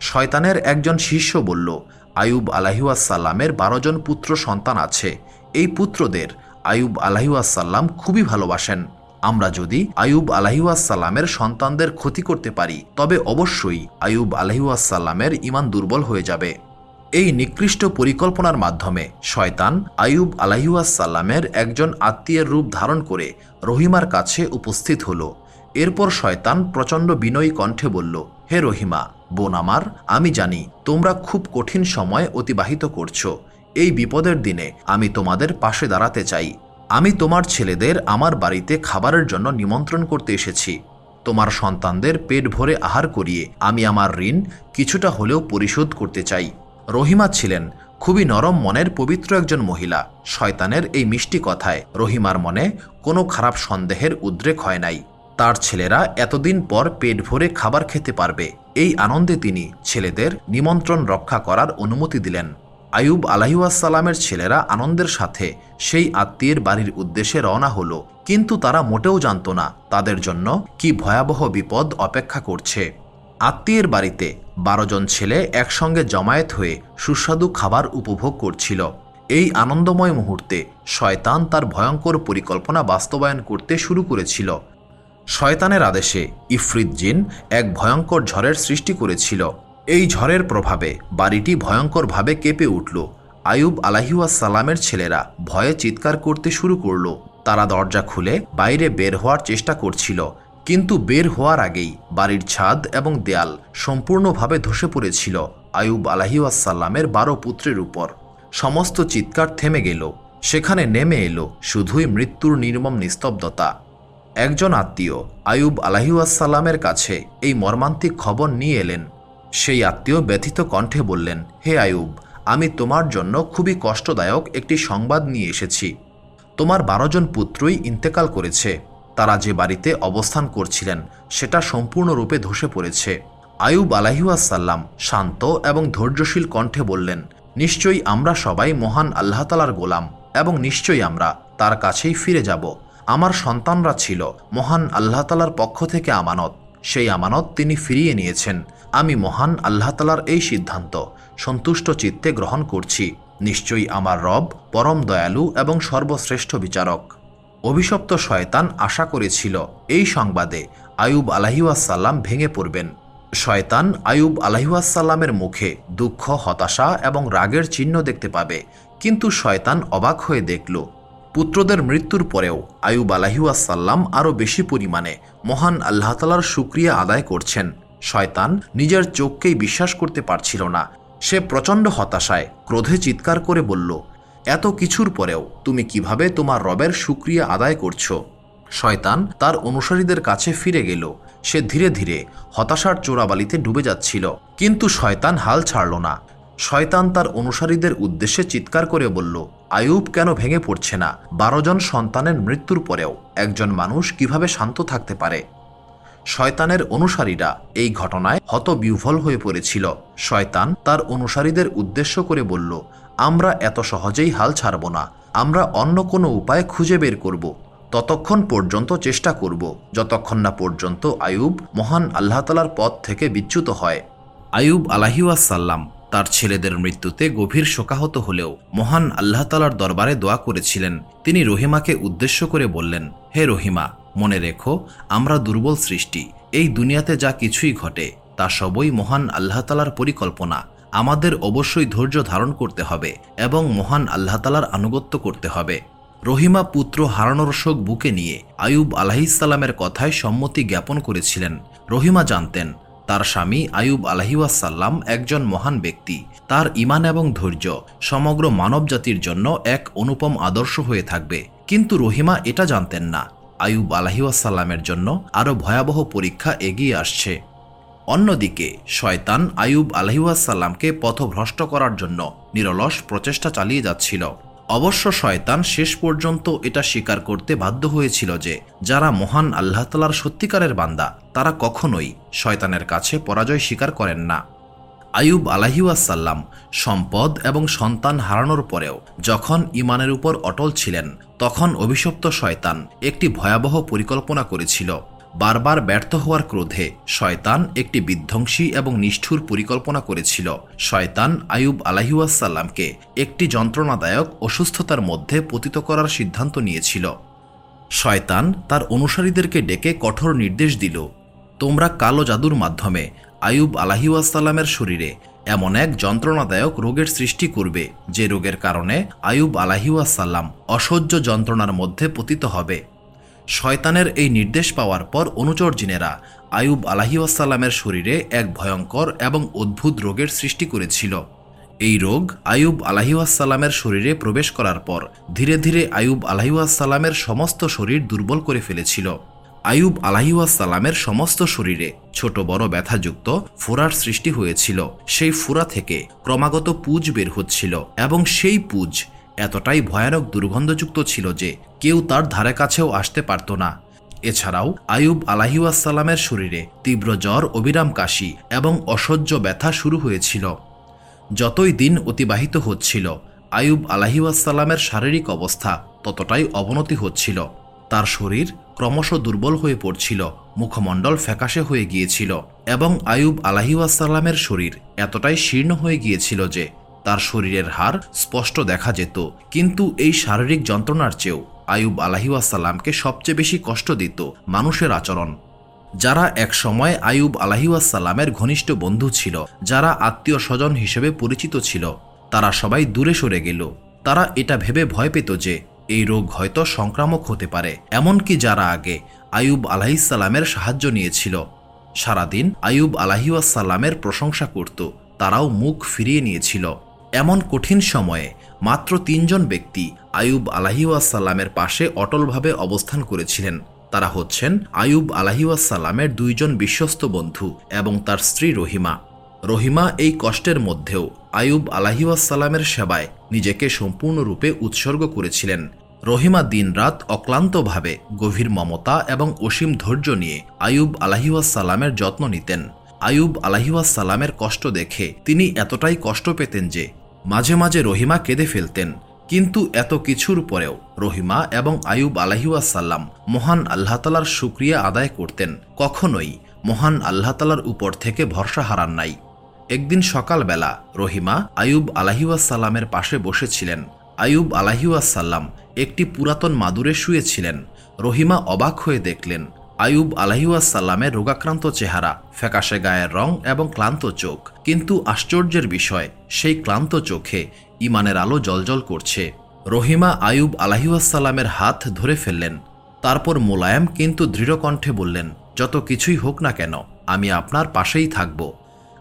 S1: শয়তানের একজন শিষ্য বলল, আয়ুব আলাহিউসাল্লামের বারো জন পুত্র সন্তান আছে। এই পুত্রদের আয়ুব আলাহিউসাল্লাম খুবই ভালোবাসেন। আমরা যদি আয়ুব আলাহিউসাল্লামের সন্তানদের ক্ষতি করতে পারি, তবে অবশ্যই আয়ুব আলাহিউসাল্লামের ইমান দুর্বল হয়ে যাবে। এই নিকৃষ্ট পরিকল্পনার মাধ্যমে শয়তান আয়ুব আলাহিউসাল্লামের একজন আত্মীয়ের রূপ ধারণ করে রহিমার কাছে উপস্থিত হল। এরপর শয়তান প্রচণ্ড বিনয়ী কণ্ঠে বলল, হে রহিমা, বোন আমার, আমি জানি তোমরা খুব কঠিন সময় অতিবাহিত করছ। এই বিপদের দিনে আমি তোমাদের পাশে দাঁড়াতে চাই। আমি তোমার ছেলেদের আমার বাড়িতে খাবারের জন্য নিমন্ত্রণ করতে এসেছি। তোমার সন্তানদের পেট ভরে আহার করিয়ে আমি আমার ঋণ কিছুটা হলেও পরিশোধ করতে চাই। রহিমা ছিলেন খুবই নরম মনের পবিত্র একজন মহিলা। শয়তানের এই মিষ্টি কথায় রহিমার মনে কোনো খারাপ সন্দেহের উদ্রেক হয় নাই। তার ছেলেরা এতদিন পর পেট ভরে খাবার খেতে পারবে। এই আনন্দে তিনি ছেলেদের নিমন্ত্রণ রক্ষা করার অনুমতি দিলেন। আয়ুব আলাহিউসালামের ছেলেরা আনন্দের সাথে সেই আত্মীয়ের বাড়ির উদ্দেশ্যে রওনা হলো। কিন্তু তারা মোটেও জানত না তাদের জন্য কি ভয়াবহ বিপদ অপেক্ষা করছে। আত্মীয়ের বাড়িতে বারো জন ছেলে একসঙ্গে জমায়েত হয়ে সুস্বাদু খাবার উপভোগ করছিল। এই আনন্দময় মুহূর্তে শয়তান তার ভয়ঙ্কর পরিকল্পনা বাস্তবায়ন করতে শুরু করেছিল। শয়তানের আদেশে ইফরিত জিন এক ভয়ঙ্কর ঝড়ের সৃষ্টি করেছিল। এই ঝড়ের প্রভাবে বাড়িটি ভয়ঙ্করভাবে কেঁপে উঠল। আয়ুব আলাহিউসালামের ছেলেরা ভয়ে চিৎকার করতে শুরু করল। তারা দরজা খুলে বাইরে বের হওয়ার চেষ্টা করছিল। কিন্তু বের হওয়ার আগেই বাড়ির ছাদ এবং দেয়াল সম্পূর্ণভাবে ধসে পড়েছিল আয়ুব আলাহিউসাল্লামের বারো পুত্রের উপর। সমস্ত চিৎকার থেমে গেল। সেখানে নেমে এলো শুধুই মৃত্যুর নির্মম নিস্তব্ধতা। একজন আত্মীয় আয়ুব আলাহিউসাল্লামের কাছে এই মর্মান্তিক খবর নিয়ে এলেন। সেই আত্মীয় ব্যথিত কণ্ঠে বললেন, হে আয়ুব, আমি তোমার জন্য খুবই কষ্টদায়ক একটি সংবাদ নিয়ে এসেছি। তোমার বারোজন পুত্রই ইন্তেকাল করেছে। তারা যে বাড়িতে অবস্থান করছিলেন, সেটা সম্পূর্ণরূপে ধসে পড়েছে। আয়ুব আলাহিউসাল্লাম শান্ত এবং ধৈর্যশীল কণ্ঠে বললেন, নিশ্চয়ই আমরা সবাই মহান আল্লাহ তালার গোলাম এবং নিশ্চয়ই আমরা তার কাছেই ফিরে যাব। আমার সন্তানরা ছিল মহান আল্লাহ তালার পক্ষ থেকে আমানত। সেই আমানত তিনি ফিরিয়ে নিয়েছেন। আমি মহান আল্লাহ তালার এই সিদ্ধান্ত, সন্তুষ্ট চিত্তে গ্রহণ করছি। নিশ্চয়ই আমার রব পরম দয়ালু এবং সর্বশ্রেষ্ঠ বিচারক। অভিশপ্ত শয়তান আশা করেছিল, এই সংবাদে আয়ুব আলাহিউসাল্লাম ভেঙে পড়বেন। শয়তান আয়ুব আলাহিউসাল্লামের মুখে দুঃখ, হতাশা এবং রাগের চিহ্ন দেখতে পাবে, কিন্তু শয়তান অবাক হয়ে দেখল, পুত্রদের মৃত্যুর পরেও আয়ুব আলাহিউসাল্লাম আরও বেশি পরিমাণে মহান আল্লাহতালার সুক্রিয়া আদায় করছেন। শয়তান নিজের চোখকেই বিশ্বাস করতে পারছিল না। সে প্রচণ্ড হতাশায়, ক্রোধে চিৎকার করে বলল এত কিছুর পরেও তুমি কীভাবে তোমার রবের সুক্রিয়া আদায় করছ? শয়তান তার অনুসারীদের কাছে ফিরে গেল। সে ধীরে ধীরে হতাশার চোরাবালিতে ডুবে যাচ্ছিল। কিন্তু শয়তান হাল ছাড়ল না। শয়তান তার অনুসারীদের উদ্দেশ্যে চিৎকার করে বলল, আয়ুব কেন ভেঙে পড়ছে না? বারো জন সন্তানের মৃত্যুর পরেও একজন মানুষ কীভাবে শান্ত থাকতে পারে? শয়তানের অনুসারীরা এই ঘটনায় হতবিহ্বল হয়ে পড়েছিল। শয়তান তার অনুসারীদের উদ্দেশ্য করে বলল আমরা এত সহজেই হাল ছাড়ব না। আমরা অন্য কোনো উপায় খুঁজে বের করব। ততক্ষণ পর্যন্ত চেষ্টা করব, যতক্ষণ না পর্যন্ত আয়ুব মহান আল্লাহ তালার পথ থেকে বিচ্যুত হয়। আয়ুব আলাহিউসাল্লাম তার ছেলেদের মৃত্যুতে গভীর শোকাহত হলেও মহান আল্লাহ তালার দরবারে দোয়া করেছিলেন। তিনি রহিমাকে উদ্দেশ্য করে বললেন, হে রহিমা, মনে রেখো, আমরা দুর্বল সৃষ্টি। এই দুনিয়াতে যা কিছুই ঘটে, তা সবই মহান আল্লাহ তালার পরিকল্পনা। আমাদের অবশ্যই ধৈর্য ধারণ করতে হবে এবং মহান আল্লাহ তালার আনুগত্য করতে হবে। রহিমা পুত্র হারানোর শোক বুকে নিয়ে আয়ুব আলাহিসাল্লামের কথায় সম্মতি জ্ঞাপন করেছিলেন। রহিমা জানতেন, তার স্বামী আয়ুব আলাহিউসাল্লাম একজন মহান ব্যক্তি। তার ইমান এবং ধৈর্য সমগ্র মানবজাতির জন্য এক অনুপম আদর্শ হয়ে থাকবে। কিন্তু রহিমা এটা জানতেন না। আয়ুব আলাহিউসাল্লামের জন্য আরও ভয়াবহ পরীক্ষা এগিয়ে আসছে। অন্যদিকে, শয়তান আয়ুব আলহিউসাল্লামকে পথভ্রষ্ট করার জন্য নিরলস প্রচেষ্টা চালিয়ে যাচ্ছিল। অবশ্য শয়তান শেষ পর্যন্ত এটা স্বীকার করতে বাধ্য হয়েছিল যে, যারা মহান আল্লাহতালার সত্যিকারের বান্দা, তারা কখনোই শয়তানের কাছে পরাজয় স্বীকার করেন না। আয়ুব আলাহিউসাল্লাম সম্পদ এবং সন্তান হারানোর পরেও যখন ইমানের উপর অটল ছিলেন, তখন অভিশপ্ত শয়তান একটি ভয়াবহ পরিকল্পনা করেছিল। বারবার ব্যর্থ হওয়ার ক্রোধে শয়তান একটি বিধ্বংসী এবং নিষ্ঠুর পরিকল্পনা করেছিল। শয়তান আয়ুব আলাহিউসাল্লামকে একটি যন্ত্রণাদায়ক অসুস্থতার মধ্যে পতিত করার সিদ্ধান্ত নিয়েছিল। শয়তান তার অনুসারীদেরকে ডেকে কঠোর নির্দেশ দিল, তোমরা কালো জাদুর মাধ্যমে আয়ুব আলাহিউসাল্লামের শরীরে এমন এক যন্ত্রণাদায়ক রোগের সৃষ্টি করবে, যে রোগের কারণে আয়ুব আলাহিউসাল্লাম অসহ্য যন্ত্রণার মধ্যে পতিত হবে। শয়তানের এই নির্দেশ পাওয়ার পর অনুচর জিনেরা আয়ুব আলাহিউসাল্লামের শরীরে এক ভয়ঙ্কর এবং অদ্ভুত রোগের সৃষ্টি করেছিল। এই রোগ আয়ুব আলাহিউসাল্লামের শরীরে প্রবেশ করার পর ধীরে ধীরে আয়ুব আলাহিউসাল্লামের সমস্ত শরীর দুর্বল করে ফেলেছিল। আয়ুব আলাহিউসাল্লামের সমস্ত শরীরে ছোট বড় ব্যথাযুক্ত ফোরার সৃষ্টি হয়েছিল। সেই ফুরা থেকে ক্রমাগত পুজ বের হচ্ছিল এবং সেই পুজ এতটাই ভয়ানক দুর্গন্ধযুক্ত ছিল যে কেউ তার ধারে কাছেও আসতে পারত না। এছাড়াও আয়ুব আলাহিউসাল্লামের শরীরে তীব্র জ্বর, অবিরাম কাশি এবং অসহ্য ব্যথা শুরু হয়েছিল। যতই দিন অতিবাহিত হচ্ছিল আয়ুব আলাহিউসাল্লামের শারীরিক অবস্থা ততটাই অবনতি হচ্ছিল। তার শরীর ক্রমশ দুর্বল হয়ে পড়ছিল, মুখমণ্ডল ফ্যাকাশে হয়ে গিয়েছিল এবং আয়ুব আলাহিউসাল্লামের শরীর এতটাই শীর্ণ হয়ে গিয়েছিল যে তার শরীরের হার স্পষ্ট দেখা যেত, কিন্তু এই শারীরিক যন্ত্রণার চেয়েও আয়ুব আলাহিউসাল্লামকে সবচেয়ে বেশি কষ্ট দিত মানুষের আচরণ। যারা এক সময় আয়ুব আলাহিউসাল্লামের ঘনিষ্ঠ বন্ধু ছিল, যারা আত্মীয় স্বজন হিসেবে পরিচিত ছিল, তারা সবাই দূরে সরে গেল। তারা এটা ভেবে ভয় পেত যে এই রোগ হয়তো সংক্রামক হতে পারে, এমনকি যারা আগে আয়ুব আলাহিসাল্লামের সাহায্য নিয়েছিল। সারাদিন আয়ুব আলাহিউসাল্লামের প্রশংসা করত, তারাও মুখ ফিরিয়ে নিয়েছিল। এমন কঠিন সময়ে মাত্র তিনজন ব্যক্তি আয়ুব আলাহিউসাল্লামের পাশে অটলভাবে অবস্থান করেছিলেন। তারা হচ্ছেন আয়ুব আলাহিউসাল্লামের দুইজন বিশ্বস্ত বন্ধু এবং তার স্ত্রী রহিমা। রহিমা এই কষ্টের মধ্যেও আয়ুব আলাহিউসাল্লামের সেবায় নিজেকে সম্পূর্ণরূপে উৎসর্গ করেছিলেন। রহিমা দিনরাত অক্লান্তভাবে গভীর মমতা এবং অসীম ধৈর্য নিয়ে আয়ুব আলাহিউসাল্লামের যত্ন নিতেন। আয়ুব আলাহিউসাল্লামের কষ্ট দেখে তিনি এতটাই কষ্ট পেতেন যে মাঝে মাঝে রহিমা কেঁদে ফেলতেন। কিন্তু এত কিছুর পরেও রহিমা এবং আয়ুব আলাহিউসাল্লাম মহান আল্লাহ তালার সুক্রিয়া আদায় করতেন। কখনোই মহান আল্লাহ তালার উপর থেকে ভরসা হারান নাই। একদিন সকালবেলা রহিমা আয়ুব আলাহিউসাল্লামের পাশে বসেছিলেন। আয়ুব আলাহিউসাল্লাম একটি পুরাতন মাদুরে শুয়েছিলেন। রহিমা অবাক হয়ে দেখলেন আয়ুব আলাহিউসাল্লামের রোগাক্রান্ত চেহারা, ফ্যাকাশে গায়ের রং এবং ক্লান্ত চোখ। কিন্তু আশ্চর্যের বিষয়, সেই ক্লান্ত চোখে ইমানের আলো জলজল করছে। রহিমা আয়ুব আলাহিউসাল্লামের হাত ধরে ফেললেন। তারপর মোলায়েম কিন্তু দৃঢ় কণ্ঠে বললেন, যত কিছুই হোক না কেন, আমি আপনার পাশেই থাকব।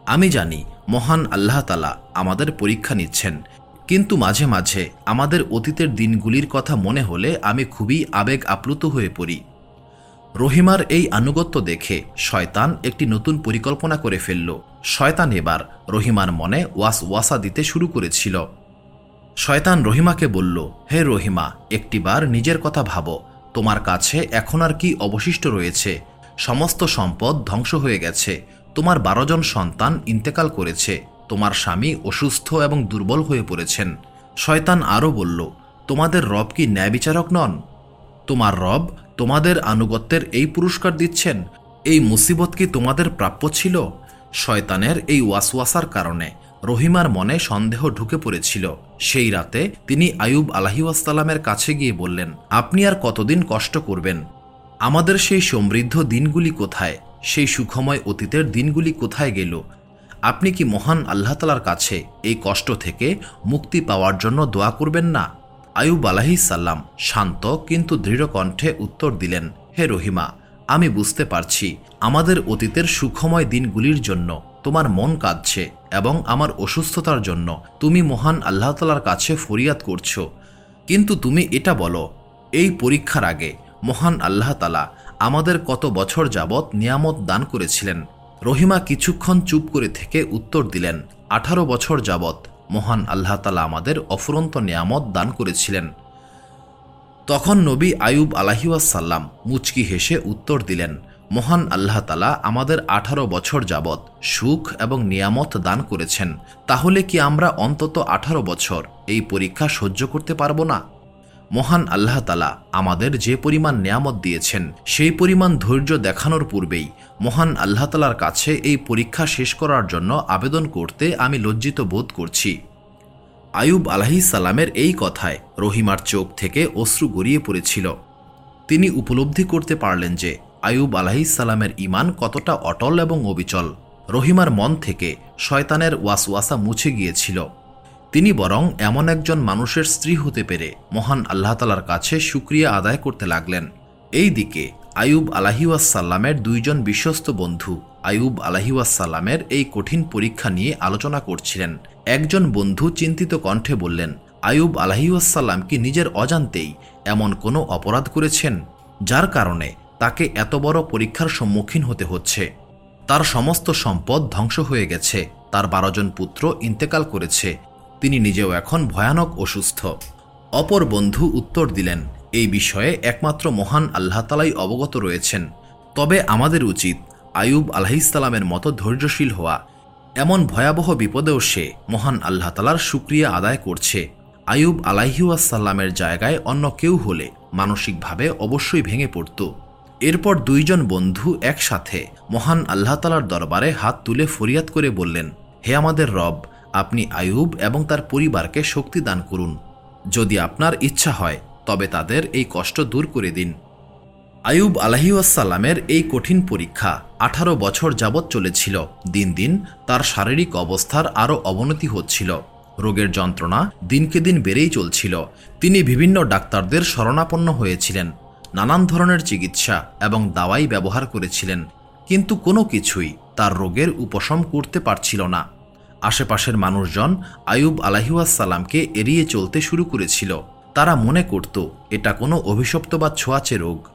S1: আমি জানি, মহান আল্লাহ তালা আমাদের পরীক্ষা নিচ্ছেন। কিন্তু মাঝে মাঝে আমাদের অতীতের দিনগুলির কথা মনে হলে আমি খুবই আবেগ আপ্লুত হয়ে পড়ি। রহিমার এই আনুগত্য দেখে শয়তান একটি নতুন পরিকল্পনা করে ফেলল। শয়তান এবার রহিমার মনে ওয়াস ওয়াসা দিতে শুরু করেছিল। শয়তান রহিমাকে বলল, হে রহিমা, একটিবার নিজের কথা ভাবো। তোমার কাছে এখন আর কি অবশিষ্ট রয়েছে? সমস্ত সম্পদ ধ্বংস হয়ে গেছে। তোমার বারো জন সন্তান ইন্তেকাল করেছে। তোমার স্বামী অসুস্থ এবং দুর্বল হয়ে পড়েছেন। শয়তান আরও বলল, তোমাদের রব কি ন্যায় বিচারক নন? তোমার রব তোমাদের আনুগত্যের এই পুরস্কার দিচ্ছেন? এই মুসিবত কি তোমাদের প্রাপ্য ছিল? শয়তানের এই ওয়াসওয়াসার কারণে রহিমার মনে সন্দেহ ঢুকে পড়েছিল। সেই রাতে তিনি আয়ুব আলাহিউসালামের কাছে গিয়ে বললেন, আপনি আর কতদিন কষ্ট করবেন? আমাদের সেই সমৃদ্ধ দিনগুলি কোথায়? সেই সুখময় অতীতের দিনগুলি কোথায় গেল? আপনি কি মহান আল্লাহতালার কাছে এই কষ্ট থেকে মুক্তি পাওয়ার জন্য দোয়া করবেন না? আয়ুব সাল্লাম শান্ত কিন্তু দৃঢ় কণ্ঠে উত্তর দিলেন, হে রহিমা, আমি বুঝতে পারছি। আমাদের অতীতের সুখময় দিনগুলির জন্য তোমার মন কাঁদছে এবং আমার অসুস্থতার জন্য তুমি মহান আল্লাহতালার কাছে ফরিয়াদ করছ। কিন্তু তুমি এটা বলো, এই পরীক্ষার আগে মহান আল্লাহ তালা আমাদের কত বছর যাবৎ নিয়ামত দান করেছিলেন? রহিমা কিছুক্ষণ চুপ করে থেকে উত্তর দিলেন, আঠারো বছর যাবৎ মহান আল্লাহ তালা আমাদের অফুরন্ত নিয়ামত দান করেছিলেন। তখন নবী আয়ুব আলাহিউসাল্লাম মুচকি হেসে উত্তর দিলেন, মহান আল্লাহ তালা আমাদের আঠারো বছর যাবৎ সুখ এবং নিয়ামত দান করেছেন। তাহলে কি আমরা অন্তত আঠারো বছর এই পরীক্ষা সহ্য করতে পারব না? মহান আল্লাহ তালা আমাদের যে পরিমাণ নিয়ামত দিয়েছেন, সেই পরিমাণ ধৈর্য দেখানোর পূর্বেই মহান আল্লাহ তালার কাছে এই পরীক্ষা শেষ করার জন্য আবেদন করতে আমি লজ্জিত বোধ করছি। আয়ুব আলাহি সালামের এই কথায় রহিমার চোখ থেকে অশ্রু গড়িয়ে পড়েছিল। তিনি উপলব্ধি করতে পারলেন যে আয়ুব আলাহি সালামের ইমান কতটা অটল এবং অবিচল। রহিমার মন থেকে শয়তানের ওয়াসওয়াসা মুছে গিয়েছিল। তিনি বরং এমন একজন মানুষের স্ত্রী হতে পেরে মহান আল্লাহ তালার কাছে সুক্রিয়া আদায় করতে লাগলেন। এই দিকে আয়ুব আলাহিউসাল্লামের দুইজন বিশ্বস্ত বন্ধু আয়ুব আলাহিউসাল্লামের এই কঠিন পরীক্ষা নিয়ে আলোচনা করছিলেন। একজন বন্ধু চিন্তিত কণ্ঠে বললেন, আয়ুব আলাহিউসাল্লাম কি নিজের অজান্তেই এমন কোনো অপরাধ করেছেন, যার কারণে তাকে এত বড় পরীক্ষার সম্মুখীন হতে হচ্ছে? তার সমস্ত সম্পদ ধ্বংস হয়ে গেছে, তার বারোজন পুত্র ইন্তেকাল করেছে তিনি নিজেও এখন ভয়ানক অসুস্থ অপর বন্ধু উত্তর দিলেন, এই বিষয়ে একমাত্র মহান আল্লাহ তালাই অবগত রয়েছেন। তবে আমাদের উচিত আয়ুব আলাহিসাল্লামের মতো ধৈর্যশীল হওয়া। এমন ভয়াবহ বিপদেও সে মহান আল্লাহ তালার সুক্রিয়া আদায় করছে। আয়ুব আলাহিউসাল্লামের জায়গায় অন্য কেউ হলে মানসিকভাবে অবশ্যই ভেঙে পড়ত। এরপর দুইজন বন্ধু একসাথে মহান আল্লাহ তালার দরবারে হাত তুলে ফরিয়াদ করে বললেন, হে আমাদের রব আপনি আয়ুব এবং তার পরিবারকে শক্তি দান করুন। যদি আপনার ইচ্ছা হয়, তবে তাদের এই কষ্ট দূর করে দিন। আয়ুব আলাহিউসাল্লামের এই কঠিন পরীক্ষা আঠারো বছর যাবৎ চলেছিল। দিন দিন তার শারীরিক অবস্থার আরও অবনতি হচ্ছিল। রোগের যন্ত্রণা দিনকে দিন বেড়েই চলছিল। তিনি বিভিন্ন ডাক্তারদের শরণাপন্ন হয়েছিলেন। নানান ধরনের চিকিৎসা এবং দাওয়াই ব্যবহার করেছিলেন। কিন্তু কোনো কিছুই তার রোগের উপশম করতে পারছিল না। আশেপাশের মানুষজন আয়ুব আলাহিউসাল্লামকে এড়িয়ে চলতে শুরু করেছিল। তারা মনে করত, এটা কোনো অভিশপ্ত বা ছোঁয়াচে রোগ।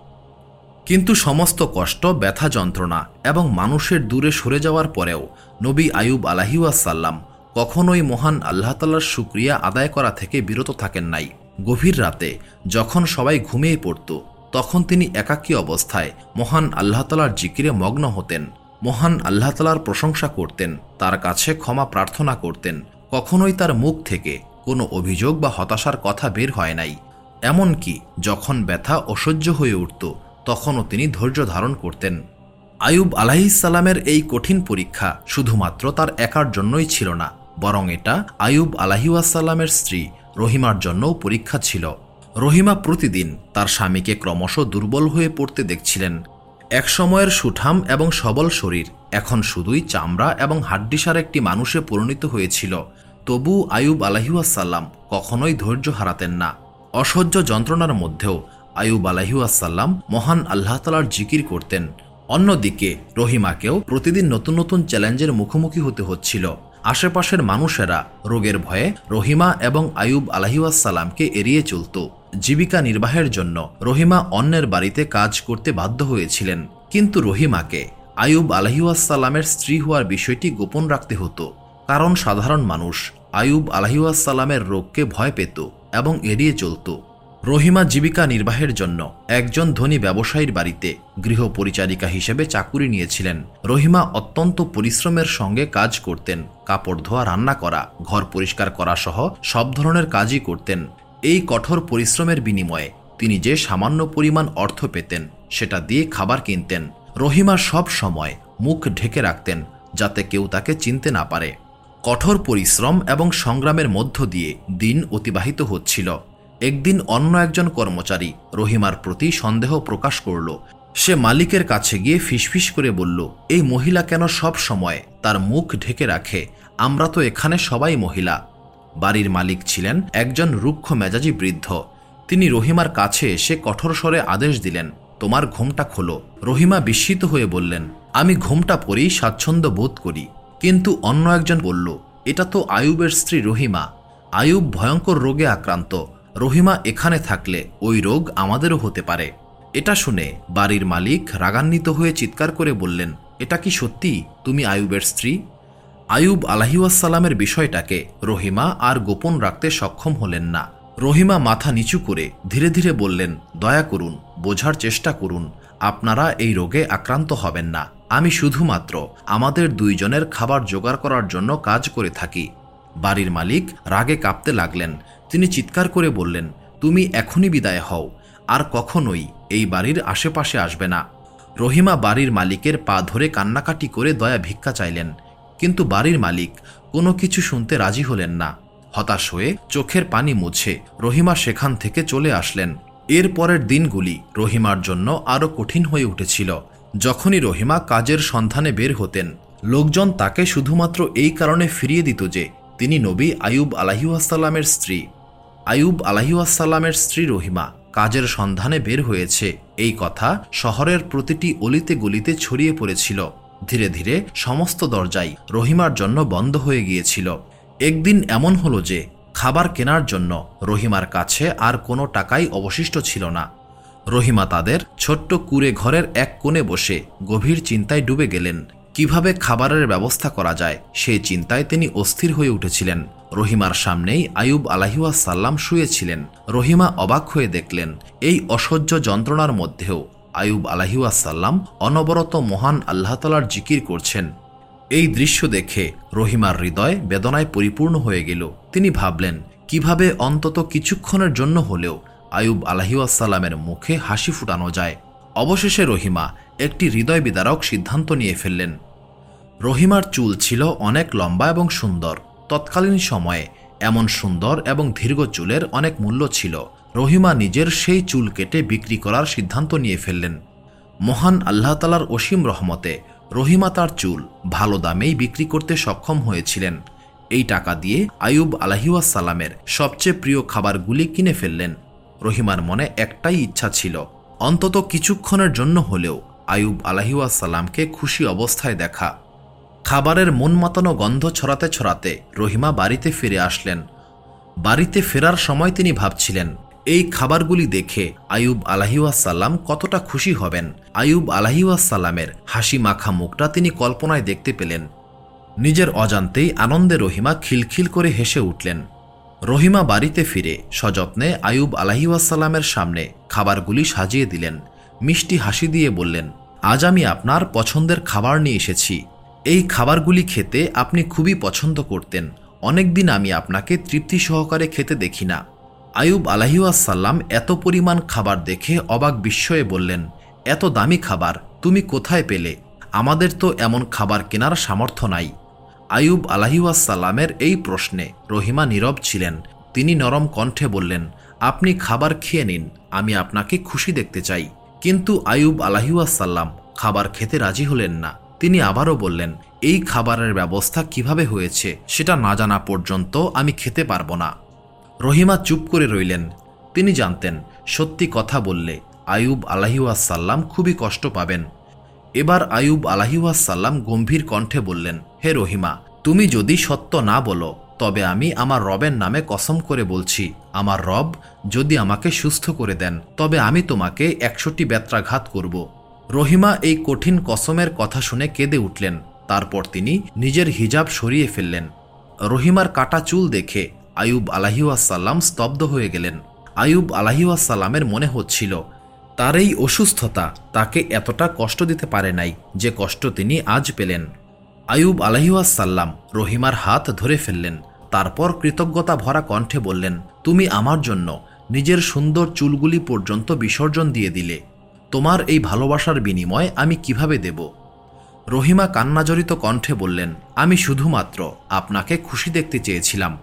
S1: কিন্তু সমস্ত কষ্ট, ব্যথা যন্ত্রণা এবং মানুষের দূরে সরে যাওয়ার পরেও নবী আয়ুব আলাহিউসাল্লাম কখনোই মহান আল্লাহ তাল্লার সুক্রিয়া আদায় করা থেকে বিরত থাকেন নাই। গভীর রাতে যখন সবাই ঘুমিয়ে পড়ত, তখন তিনি একাকী অবস্থায় মহান আল্লাহ তালার জিকিরে মগ্ন হতেন। মহান আল্লাহ তালার প্রশংসা করতেন, তার কাছে ক্ষমা প্রার্থনা করতেন। কখনোই তার মুখ থেকে কোনো অভিযোগ বা হতাশার কথা বের হয় নাই। এমনকি যখন ব্যথা অসহ্য হয়ে উঠত, তখনও তিনি ধৈর্য ধারণ করতেন। আয়ুব আলাহিসাল্লামের এই কঠিন পরীক্ষা শুধুমাত্র তার একার জন্যই ছিল না, বরং এটা আয়ুব আলাহিউসাল্লামের স্ত্রী রহিমার জন্যও পরীক্ষা ছিল। রহিমা প্রতিদিন তার স্বামীকে ক্রমশ দুর্বল হয়ে পড়তে দেখছিলেন। এক সময়ের সুঠাম এবং সবল শরীর, এখন শুধুই চামড়া এবং হাড্ডিসার একটি মানুষে পরিণত হয়েছিল। তবু আয়ুব আলাহিউসাল্লাম কখনোই ধৈর্য হারাতেন না। অসহ্য যন্ত্রণার মধ্যেও আয়ুব আলাহিউসাল্লাম মহান আল্লাহ তালার জিকির করতেন। অন্যদিকে রহিমাকেও প্রতিদিন নতুন নতুন চ্যালেঞ্জের মুখোমুখি হতে হচ্ছিল। আশেপাশের মানুষেরা রোগের ভয়ে রহিমা এবং আয়ুব আলাহিউসাল্লামকে এড়িয়ে চলত। জীবিকা নির্বাহের জন্য রহিমা অন্যের বাড়িতে কাজ করতে বাধ্য হয়েছিলেন। কিন্তু রহিমাকে আয়ুব আলাহিউসাল্লামের স্ত্রী হওয়ার বিষয়টি গোপন রাখতে হতো। কারণ সাধারণ মানুষ আয়ুব আলাহিউসাল্লামের রোগকে ভয় পেত এবং এড়িয়ে চলত। রহিমা জীবিকা নির্বাহের জন্য একজন ধনী ব্যবসায়ীর বাড়িতে গৃহ পরিচারিকা হিসেবে চাকুরি নিয়েছিলেন। রহিমা অত্যন্ত পরিশ্রমের সঙ্গে কাজ করতেন, কাপড় ধোয়া, রান্না করা, ঘর পরিষ্কার করা সহ সব ধরনের কাজই করতেন। এই কঠোর পরিশ্রমের বিনিময়ে তিনি যে সামান্য পরিমাণ অর্থ পেতেন, সেটা দিয়ে খাবার কিনতেন। রহিমা সব সময় মুখ ঢেকে রাখতেন যাতে কেউ তাকে চিনতে না পারে। কঠোর পরিশ্রম এবং সংগ্রামের মধ্য দিয়ে দিন অতিবাহিত হচ্ছিল। একদিন অন্য একজন কর্মচারী রহিমার প্রতি সন্দেহ প্রকাশ করল। সে মালিকের কাছে গিয়ে ফিসফিস করে বলল, এই মহিলা কেন সব সময় তার মুখ ঢেকে রাখে? আমরা তো এখানে সবাই মহিলা। বাড়ির মালিক ছিলেন একজন রুক্ষ মেজাজি বৃদ্ধ। তিনি রহিমার কাছে এসে কঠোর স্বরে আদেশ দিলেন, তোমার ঘুমটা খোলো। রহিমা বিস্মিত হয়ে বললেন, আমি ঘুমটা পরেই স্বাচ্ছন্দ্য বোধ করি। কিন্তু অন্য একজন বলল, এটা তো আয়ুবের স্ত্রী রহিমা। আয়ুব ভয়ঙ্কর রোগে আক্রান্ত। রহিমা এখানে থাকলে ওই রোগ আমাদেরও হতে পারে। এটা শুনে বাড়ির মালিক রাগান্বিত হয়ে চিৎকার করে বললেন, এটা কি সত্যি? তুমি আয়ুবের স্ত্রী? আয়ুব আলাহিউসালামের বিষয়টাকে রহিমা আর গোপন রাখতে সক্ষম হলেন না। রহিমা মাথা নিচু করে ধীরে ধীরে বললেন, দয়া করুন, বোঝার চেষ্টা করুন, আপনারা এই রোগে আক্রান্ত হবেন না। আমি শুধুমাত্র আমাদের দুইজনের খাবার জোগাড় করার জন্য কাজ করে থাকি। বাড়ির মালিক রাগে কাঁপতে লাগলেন তিনি চিৎকার করে বললেন, তুমি এখনই বিদায় হও, আর কখনোই এই বাড়ির আশেপাশে আসবে না। রহিমা বাড়ির মালিকের পা ধরে কান্নাকাটি করে দয়া ভিক্ষা চাইলেন, কিন্তু বাড়ির মালিক কোনো কিছু শুনতে রাজি হলেন না। হতাশ হয়ে চোখের পানি মুছে রহিমা সেখান থেকে চলে আসলেন। এর পরের দিনগুলি রহিমার জন্য আরও কঠিন হয়ে উঠেছিল। যখনই রহিমা কাজের সন্ধানে বের হতেন, লোকজন তাকে শুধুমাত্র এই কারণে ফিরিয়ে দিত যে, তিনি নবী আয়ুব আলাহিউসাল্লামের স্ত্রী। আয়ুব আলাহিউসাল্লামের স্ত্রী রহিমা কাজের সন্ধানে বের হয়েছে। এই কথা শহরের প্রতিটি অলিতে গলিতে ছড়িয়ে পড়েছিল। ধীরে ধীরে সমস্ত দরজাই রহিমার জন্য বন্ধ হয়ে গিয়েছিল। একদিন এমন হলো যে, খাবার কেনার জন্য রহিমার কাছে আর কোনো টাকাই অবশিষ্ট ছিল না। রহিমা তাদের ছোট্ট কুড়ে ঘরের এক কোণে বসে গভীর চিন্তায় ডুবে গেলেন। কীভাবে খাবারের ব্যবস্থা করা যায় সেই চিন্তায় তিনি অস্থির হয়ে উঠেছিলেন। রহিমার সামনেই আয়ুব আলাহিউয়া সাল্লাম শুয়েছিলেন। রহিমা অবাক হয়ে দেখলেন, এই অসহ্য যন্ত্রণার মধ্যেও আয়ুব আলাহিউয়া সাল্লাম অনবরত মহান আল্লাহতালার জিকির করছেন। এই দৃশ্য দেখে রহিমার হৃদয় বেদনায় পরিপূর্ণ হয়ে গেল। তিনি ভাবলেন, কীভাবে অন্তত কিছুক্ষণের জন্য হলেও আয়ুব আলাহিউসাল্লামের মুখে হাসি ফুটানো যায়। অবশেষে রহিমা একটি হৃদয় বিদারক সিদ্ধান্ত নিয়ে ফেললেন। রহিমার চুল ছিল অনেক লম্বা এবং সুন্দর। তৎকালীন সময়ে এমন সুন্দর এবং দীর্ঘ চুলের অনেক মূল্য ছিল। রহিমা নিজের সেই চুল কেটে বিক্রি করার সিদ্ধান্ত নিয়ে ফেললেন। মহান আল্লাহ তালার অসীম রহমতে রহিমা তার চুল ভালো দামেই বিক্রি করতে সক্ষম হয়েছিলেন। এই টাকা দিয়ে আয়ুব আলাহিউসালামের সবচেয়ে প্রিয় খাবারগুলি কিনে ফেললেন। রহিমার মনে একটাই ইচ্ছা ছিল, অন্তত কিছুক্ষণের জন্য হলেও আয়ুব আলাহিউসালামকে খুশি অবস্থায় দেখা। খাবারের মন মাতানো গন্ধ ছড়াতে ছড়াতে রহিমা বাড়িতে ফিরে আসলেন। বাড়িতে ফেরার সময় তিনি ভাবছিলেন, এই খাবারগুলি দেখে আয়ুব আলাহিউসাল্লাম কতটা খুশি হবেন। আয়ুব আলাহিউসাল্লামের হাসি মাখা মুখটা তিনি কল্পনায় দেখতে পেলেন। নিজের অজান্তেই আনন্দে রহিমা খিলখিল করে হেসে উঠলেন। রহিমা বাড়িতে ফিরে সযত্নে আয়ুব আলাহিউসাল্লামের সামনে খাবারগুলি সাজিয়ে দিলেন। মিষ্টি হাসি দিয়ে বললেন, আজ আমি আপনার পছন্দের খাবার নিয়ে এসেছি। এই খাবারগুলি খেতে আপনি খুবই পছন্দ করতেন। অনেকদিন আমি আপনাকে তৃপ্তি সহকারে খেতে দেখি না। আয়ুব আলাহিউসাল্লাম এত পরিমাণ খাবার দেখে অবাক বিস্ময়ে বললেন, এত দামি খাবার, তুমি কোথায় পেলে? আমাদের তো এমন খাবার কেনার সামর্থ্য নাই। আয়ুব আলাহিউসাল্লামের এই প্রশ্নে রহিমা নীরব ছিলেন। তিনি নরম কণ্ঠে বললেন, আপনি খাবার খেয়ে নিন, আমি আপনাকে খুশি দেখতে চাই। কিন্তু আয়ুব আলাহিউসাল্লাম খাবার খেতে রাজি হলেন না। তিনি আবারও বললেন, এই খাবারের ব্যবস্থা কীভাবে হয়েছে সেটা না জানা পর্যন্ত আমি খেতে পারব না। রহিমা চুপ করে রইলেন। তিনি জানতেন, সত্যি কথা বললে আয়ুব আলাহিউসাল্লাম খুবই কষ্ট পাবেন। এবার আয়ুব আলাহিউসাল্লাম গম্ভীর কণ্ঠে বললেন, হে রহিমা, তুমি যদি সত্য না বলো, তবে আমি আমার রবের নামে কসম করে বলছি, আমার রব যদি আমাকে সুস্থ করে দেন, তবে আমি তোমাকে একশোটি ব্যত্রাঘাত করব। রহিমা এই কঠিন কসমের কথা শুনে কেঁদে উঠলেন। তারপর তিনি নিজের হিজাব সরিয়ে ফেললেন। রহিমার কাটা চুল দেখে আয়ুব আলাহিউসাল্লাম স্তব্ধ হয়ে গেলেন। আয়ুব আলাহিউসাল্লামের মনে হচ্ছিল, তার এই অসুস্থতা তাকে এতটা কষ্ট দিতে পারে নাই যে কষ্ট তিনি আজ পেলেন। আয়ুব আলাহিউসাল্লাম রহিমার হাত ধরে ফেললেন, তারপর কৃতজ্ঞতা ভরা কণ্ঠে বললেন, তুমি আমার জন্য নিজের সুন্দর চুলগুলি পর্যন্ত বিসর্জন দিয়ে দিলে। তোমার এই ভালোবাসার বিনিময় আমি কীভাবে দেব? রহিমা কান্নাজড়িত কণ্ঠে বললেন, আমি শুধুমাত্র আপনাকে খুশি দেখতে চেয়েছিলাম।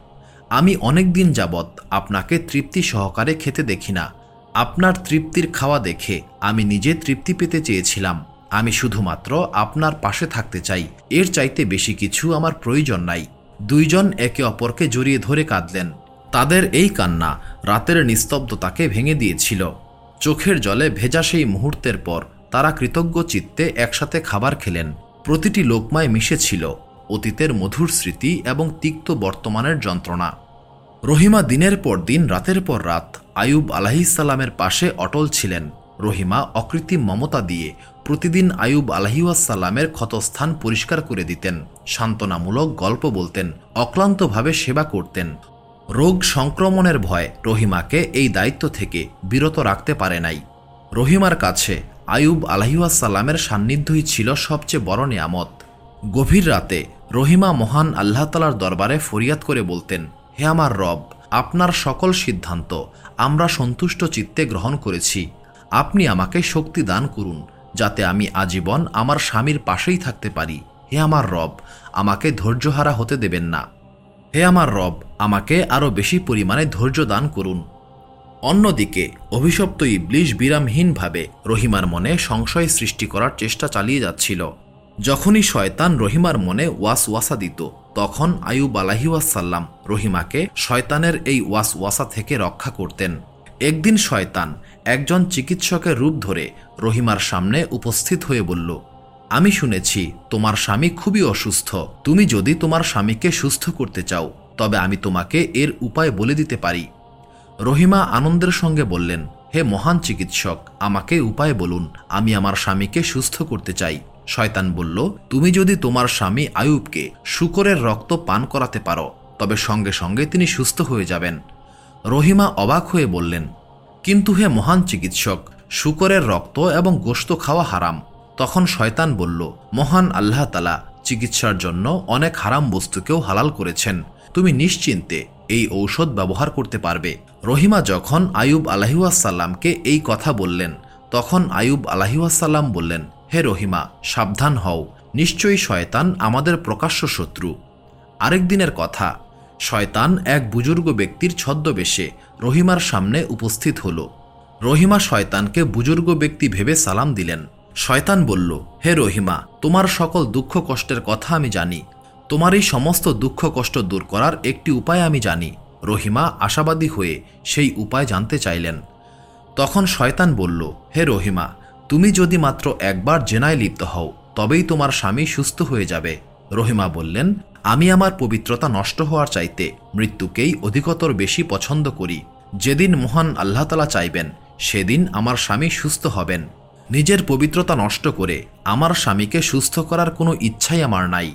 S1: আমি অনেক দিন যাবৎ আপনাকে তৃপ্তি সহকারে খেতে দেখি না। আপনার তৃপ্তির খাওয়া দেখে আমি নিজে তৃপ্তি পেতে চেয়েছিলাম। আমি শুধুমাত্র আপনার পাশে থাকতে চাই। এর চাইতে বেশি কিছু আমার প্রয়োজন নাই। দুইজন একে অপরকে জড়িয়ে ধরে কাঁদলেন। তাদের এই কান্না রাতের নিস্তব্ধতাকে ভেঙে দিয়েছিল। চোখের জলে ভেজা সেই মুহূর্তের পর তারা কৃতজ্ঞ চিত্তে একসাথে খাবার খেলেন। প্রতিটি লোকমায় মিশেছিল, অতীতের মধুর স্মৃতি এবং তিক্ত বর্তমানের যন্ত্রণা। রহিমা দিনের পর দিন, রাতের পর রাত আয়ুব আলাহিসাল্লামের পাশে অটল ছিলেন। রহিমা অকৃত্রিম মমতা দিয়ে প্রতিদিন আয়ুব আলাহিউসাল্লামের ক্ষতস্থান পরিষ্কার করে দিতেন, সান্ত্বনামূলক গল্প বলতেন, অক্লান্তভাবে সেবা করতেন রোগ সংক্রমণের ভয় রহিমাকে এই দায়িত্ব থেকে বিরত রাখতে পারে নাই। রহিমার কাছে আয়ুব আলাহিউসাল্লামের সান্নিধ্যই ছিল সবচেয়ে বড় নিয়ামত। গভীর রাতে রহিমা মহান আল্লাহতালার দরবারে ফরিয়াদ করে বলতেন, হে আমার রব, আপনার সকল সিদ্ধান্ত আমরা সন্তুষ্ট চিত্তে গ্রহণ করেছি। আপনি আমাকে শক্তি দান করুন, যাতে আমি আজীবন আমার স্বামীর পাশেই থাকতে পারি। হে আমার রব, আমাকে ধৈর্যহারা হতে দেবেন না। হে আমার রব, আমাকে আরও বেশি পরিমাণে ধৈর্য দান করুন। অন্যদিকে, অভিশপ্ত ইবলিশ বিরামহীনভাবে রহিমার মনে সংশয় সৃষ্টি করার চেষ্টা চালিয়ে যাচ্ছিল। যখনই শয়তান রহিমার মনে ওয়াস ওয়াসা দিত, তখন আয়ুব আলাহিউসাল্লাম রহিমাকে শয়তানের এই ওয়াস ওয়াসা থেকে রক্ষা করতেন। একদিন শয়তান একজন চিকিৎসকের রূপ ধরে রহিমার সামনে উপস্থিত হয়ে বলল আমি শুনেছি, তোমার স্বামী খুবই অসুস্থ। তুমি যদি তোমার স্বামীকে সুস্থ করতে চাও, তবে আমি তোমাকে এর উপায় বলে দিতে পারি। রহিমা আনন্দের সঙ্গে বললেন, হে মহান চিকিৎসক, আমাকে উপায় বলুন, আমি আমার স্বামীকে সুস্থ করতে চাই। শয়তান বলল, তুমি যদি তোমার স্বামী আয়ুবকে শুকরের রক্ত পান করাতে পারো, তবে সঙ্গে সঙ্গে তিনি সুস্থ হয়ে যাবেন। রহিমা অবাক হয়ে বললেন, কিন্তু হে মহান চিকিৎসক, শুকরের রক্ত এবং গোস্ত খাওয়া হারাম। তখন শয়তান বলল, মহান আল্লাহ তালা চিকিৎসার জন্য অনেক হারাম বস্তুকেও হালাল করেছেন। তুমি নিশ্চিন্তে এই ঔষধ ব্যবহার করতে পারবে। রহিমা যখন আয়ুব আলাহিউসাল্লামকে এই কথা বললেন, তখন আয়ুব আলাহিউসাল্লাম বললেন, হে রহিমা, সাবধান হও। নিশ্চয়ই শয়তান আমাদের প্রকাশ্য শত্রু। আরেক দিনের কথা, শয়তান এক বুজুর্গ ব্যক্তির ছদ্মবেশে রহিমার সামনে উপস্থিত হল। রহিমা শয়তানকে বুজুর্গ ব্যক্তি ভেবে সালাম দিলেন। শয়তান বলল, হে রহিমা, তোমার সকল দুঃখ কষ্টের কথা আমি জানি। তোমার এই সমস্ত দুঃখ কষ্ট দূর করার একটি উপায় আমি জানি। রহিমা আশাবাদী হয়ে সেই উপায় জানতে চাইলেন। তখন শয়তান বলল, হে রহিমা, তুমি যদি মাত্র একবার জেনায় লিপ্ত হও, তবেই তোমার স্বামী সুস্থ হয়ে যাবে। রহিমা বললেন, আমি আমার পবিত্রতা নষ্ট হওয়ার চাইতে মৃত্যুকেই অধিকতর বেশি পছন্দ করি। যেদিন মহান আল্লাহতালা চাইবেন, সেদিন আমার স্বামী সুস্থ হবেন। নিজের পবিত্রতা নষ্ট করে আমার স্বামীকে সুস্থ করার কোনো ইচ্ছাই আমার নাই।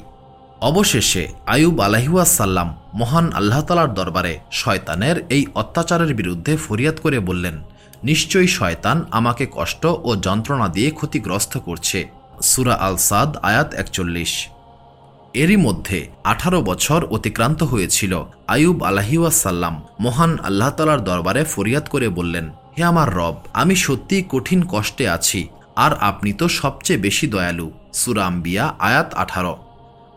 S1: অবশেষে আয়ুব আলাহিউসাল্লাম মহান আল্লাহতালার দরবারে শয়তানের এই অত্যাচারের বিরুদ্ধে ফরিয়াদ করে বললেন, নিশ্চয়ই শয়তান আমাকে কষ্ট ও যন্ত্রণা দিয়ে ক্ষতিগ্রস্ত করছে। সুরা আল সাদ আয়াত একচল্লিশ। এরই মধ্যে আঠারো বছর অতিক্রান্ত হয়েছিল। আয়ুব আলাহিউসাল্লাম মহান আল্লাহতালার দরবারে ফরিয়াদ করে বললেন হে আমার রব, আমি সত্যিই কঠিন কষ্টে আছি, আর আপনি তো সবচেয়ে বেশি দয়ালু। সুরাম্বিয়া আয়াত আঠারো।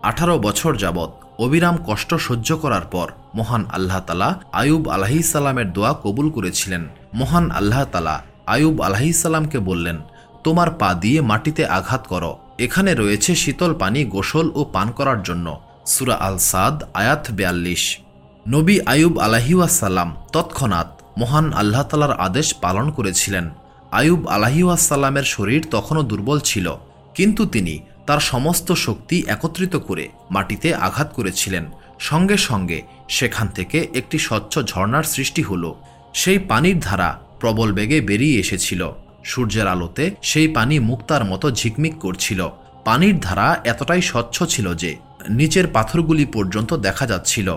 S1: আঠারো বছর যাবৎ অবিরাম কষ্ট সহ্য করার পর মহান আল্লাহ তালা আয়ুব আলাহি সাল্লামের দোয়া কবুল করেছিলেন। মহান আল্লাহ তালা আয়ুব আলাহি সাল্লামকে বললেন, তোমার পা দিয়ে মাটিতে আঘাত করো। এখানে রয়েছে শীতল পানি, গোসল ও পান করার জন্য। সুরা আল সাদ, আয়াত বিয়াল্লিশ। নবী আয়ুব আলাহিউসাল্লাম তৎক্ষণাৎ মহান আল্লাহ তালার আদেশ পালন করেছিলেন। আয়ুব আলাহিউসাল্লামের শরীর তখনও দুর্বল ছিল, কিন্তু তিনি তার সমস্ত শক্তি একত্রিত করে মাটিতে আঘাত করেছিলেন। সঙ্গে সঙ্গে সেখান থেকে একটি স্বচ্ছ ঝর্ণার সৃষ্টি হল। সেই পানির ধারা প্রবল বেগে বেরিয়ে এসেছিল। সূর্যের আলোতে সেই পানি মুক্তার মতো ঝিকমিক করছিল। পানির ধারা এতটাই স্বচ্ছ ছিল যে, নিচের পাথরগুলি পর্যন্ত দেখা যাচ্ছিল।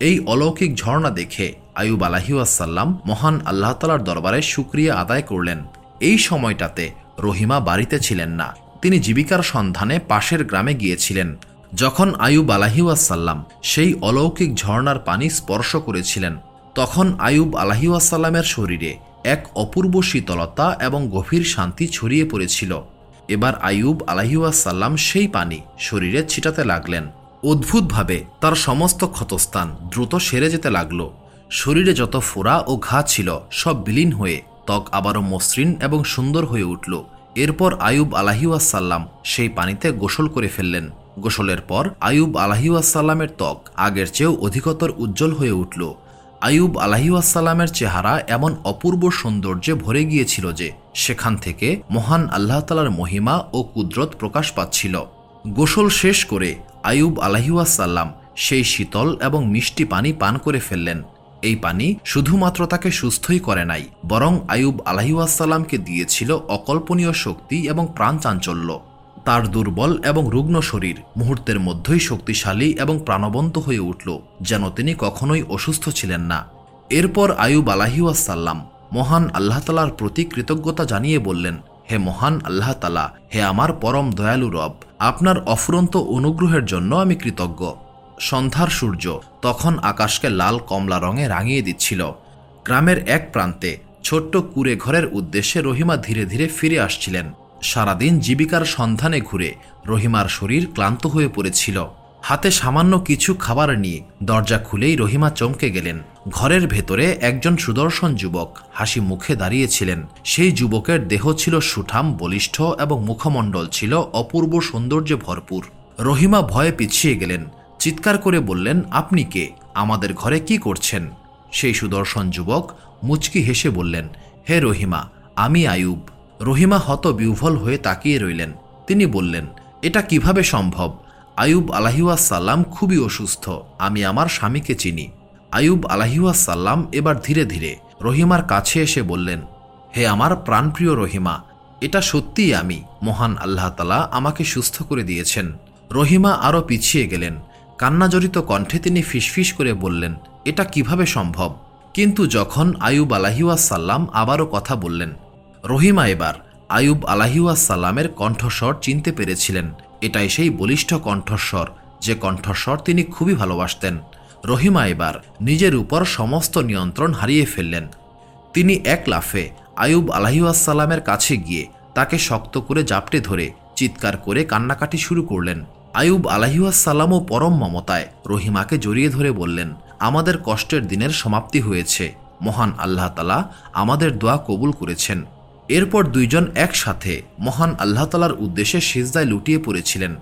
S1: এই অলৌকিক ঝর্ণা দেখে আয়ুব আলাহিউসাল্লাম মহান আল্লাহ তালার দরবারে সুক্রিয়া আদায় করলেন। এই সময়টাতে রহিমা বাড়িতে ছিলেন না। তিনি জীবিকার সন্ধানে পাশের গ্রামে গিয়েছিলেন। যখন আয়ুব আলাহিউসাল্লাম সেই অলৌকিক ঝর্ণার পানি স্পর্শ করেছিলেন, তখন আয়ুব আলাহিউসাল্লামের শরীরে এক অপূর্ব শীতলতা এবং গভীর শান্তি ছড়িয়ে পড়েছিল। এবার আয়ুব আলাহিউসাল্লাম সেই পানি শরীরে ছিটাতে লাগলেন। অদ্ভুতভাবে তার সমস্ত ক্ষতস্থান দ্রুত সেরে যেতে লাগল। শরীরে যত ফোড়া ও ঘা ছিল, সব বিলীন হয়ে ত্বক আবারও মসৃণ এবং সুন্দর হয়ে উঠল। এরপর আয়ুব আলাহিউসাল্লাম সেই পানিতে গোসল করে ফেললেন। গোসলের পর আয়ুব আলাহিউসাল্লামের ত্বক আগের চেয়েও অধিকতর উজ্জ্বল হয়ে উঠল। আয়ুব আলাহিউসাল্লামের চেহারা এমন অপূর্ব সৌন্দর্যে ভরে গিয়েছিল যে সেখান থেকে মহান আল্লাহ তালার মহিমা ও কুদরত প্রকাশ পাচ্ছিল। গোসল শেষ করে আয়ুব আলাহিউসাল্লাম সেই শীতল এবং মিষ্টি পানি পান করে ফেললেন। এই পানি শুধুমাত্র তাকে সুস্থই করে নাই, বরং আয়ুব আলাহিউসাল্লামকে দিয়েছিল অকল্পনীয় শক্তি এবং প্রাণ চাঞ্চল্য। তার দুর্বল এবং রুগ্ন শরীর মুহূর্তের মধ্যেই শক্তিশালী এবং প্রাণবন্ত হয়ে উঠল, যেন তিনি কখনোই অসুস্থ ছিলেন না। এরপর আয়ুব আলাহিউসাল্লাম মহান আল্লাহতালার প্রতি কৃতজ্ঞতা জানিয়ে বললেন, হে মহান আল্লাহ তালা হে আমার পরম দয়ালু রব, আপনার অফুরন্ত অনুগ্রহের জন্য আমি কৃতজ্ঞ। সন্ধ্যার সূর্য তখন আকাশকে লাল কমলা রঙে রাঙিয়ে দিচ্ছিল। গ্রামের এক প্রান্তে ছোট্ট কুড়ে ঘরের উদ্দেশ্যে রহিমা ধীরে ধীরে ফিরে আসছিলেন। সারাদিন জীবিকার সন্ধানে ঘুরে রহিমার শরীর ক্লান্ত হয়ে পড়েছিল। হাতে সামান্য কিছু খাবার নিয়ে দরজা খুলেই রহিমা চমকে গেলেন। ঘরের ভেতরে একজন সুদর্শন যুবক হাসি মুখে দাঁড়িয়েছিলেন। সেই যুবকের দেহ ছিল সুঠাম, বলিষ্ঠ এবং মুখমণ্ডল ছিল অপূর্ব সৌন্দর্যে ভরপুর। রহিমা ভয়ে পিছিয়ে গেলেন। চিৎকার করে বললেন, আপনি কে? আমাদের ঘরে কি করছেন? সেই সুদর্শন যুবক মুচকি হেসে বললেন, হে রহিমা, আমি আয়ুব। রহিমা হত বিহ্বল হয়ে তাকিয়ে রইলেন। তিনি বললেন, এটা কীভাবে সম্ভব? আয়ুব আলাহিউসাল্লাম খুবই অসুস্থ, আমি আমার স্বামীকে চিনি। আয়ুব আলাহিউসাল্লাম এবার ধীরে ধীরে রহিমার কাছে এসে বললেন, হে আমার প্রাণপ্রিয় রহিমা, এটা সত্যিই আমি, মহান আল্লাহ তালা আমাকে সুস্থ করে দিয়েছেন। রহিমা আরও পিছিয়ে গেলেন। কান্নাজড়িত কণ্ঠে তিনি ফিসফিস করে বললেন, এটা কীভাবে সম্ভব? কিন্তু যখন আয়ুব আলাহিউসাল্লাম আবারও কথা বললেন, রহিমা এবার আয়ুব আলাহিউসাল্লামের কণ্ঠস্বর চিনতে পেরেছিলেন। এটাই সেই বলিষ্ঠ কণ্ঠস্বর, যে কণ্ঠস্বর তিনি খুবই ভালোবাসতেন। রহিমা এবার নিজের উপর সমস্ত নিয়ন্ত্রণ হারিয়ে ফেললেন। তিনি এক লাফে আয়ুব আলাহিউসাল্লামের কাছে গিয়ে তাকে শক্ত করে জাপটে ধরে চিৎকার করে কান্নাকাটি শুরু করলেন। আয়ুব আলাহিউসাল্লামও পরম মমতায় রহিমাকে জড়িয়ে ধরে বললেন, আমাদের কষ্টের দিনের সমাপ্তি হয়েছে। মহান আল্লাহ তালা আমাদের দোয়া কবুল করেছেন। এরপর দুইজন একসাথে মহান আল্লাহ তালার উদ্দেশ্যে সিজদায় লুটিয়ে পড়েছিলেন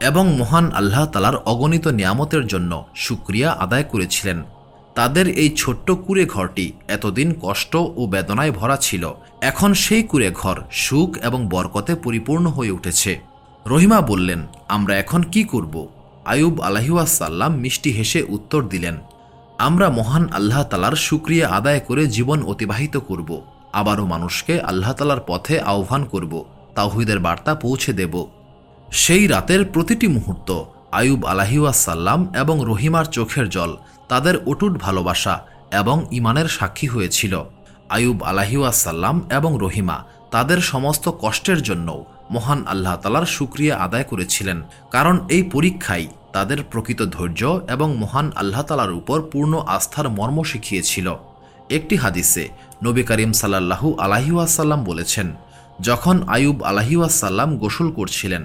S1: এবং মহান আল্লাহ তালার অগণিত নিয়ামতের জন্য সুক্রিয়া আদায় করেছিলেন। তাদের এই ছোট্ট কুড়ে ঘরটি এতদিন কষ্ট ও বেদনায় ভরা ছিল। এখন সেই কুড়ে ঘর সুখ এবং বরকতে পরিপূর্ণ হয়ে উঠেছে। রহিমা বললেন, আমরা এখন কি করব? আয়ুব আলাহিউসাল্লাম মিষ্টি হেসে উত্তর দিলেন, আমরা মহান আল্লাহ তালার সুক্রিয়া আদায় করে জীবন অতিবাহিত করব, আবারও মানুষকে আল্লাহ তালার পথে আহ্বান করব, তাওহিদের বার্তা পৌঁছে দেব। সেই রাতের প্রতিটি মুহূর্ত আয়ুব আলাহিউসাল্লাম এবং রহিমার চোখের জল তাদের অটুট ভালোবাসা এবং ইমানের সাক্ষী হয়েছিল। আয়ুব আলাহিউসাল্লাম এবং রহিমা তাদের সমস্ত কষ্টের জন্যও মহান আল্লাহ তালার সুক্রিয়া আদায় করেছিলেন। কারণ এই পরীক্ষাই তাদের প্রকৃত ধৈর্য এবং মহান আল্লাহ তালার উপর পূর্ণ আস্থার মর্ম শিখিয়েছিল। একটি হাদিসে নবী করিম সাল্লাহু আলাহিউসাল্লাম বলেছেন, যখন আয়ুব আলাহিউসাল্লাম গোসল করছিলেন,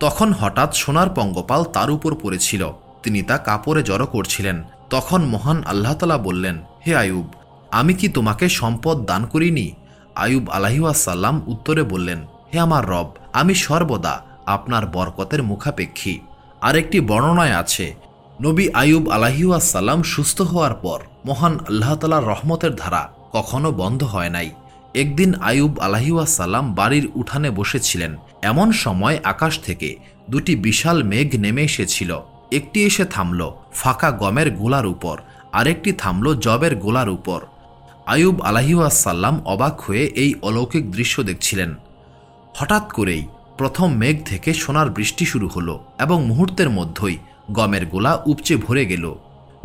S1: তখন হঠাৎ সোনার পঙ্গপাল তার উপর পড়েছিল। তিনি তা কাপড়ে জড়ো করছিলেন। তখন মহান আল্লাহ তালা বললেন, হে আয়ুব, আমি কি তোমাকে সম্পদ দান করিনি? আয়ুব আলাহিউসাল্লাম উত্তরে বললেন হে আমার রব, আমি সর্বদা আপনার বরকতের মুখাপেক্ষী। আরেকটি বর্ণনায় আছে, নবী আয়ুব আলাহিউসাল্লাম সুস্থ হওয়ার পর মহান আল্লাহ তালার রহমতের ধারা কখনো বন্ধ হয় নাই। একদিন আয়ুব আলাহিউসাল্লাম বাড়ির উঠানে বসেছিলেন। এমন সময় আকাশ থেকে দুটি বিশাল মেঘ নেমে এসেছিল। একটি এসে থামল ফাঁকা গমের গোলার উপর, আরেকটি থামল জবের গোলার উপর। আয়ুব আলাহিউসাল্লাম অবাক হয়ে এই অলৌকিক দৃশ্য দেখছিলেন। হঠাৎ করেই প্রথম মেঘ থেকে সোনার বৃষ্টি শুরু হলো এবং মুহূর্তের মধ্যেই গমের গোলা উপচে ভরে গেল।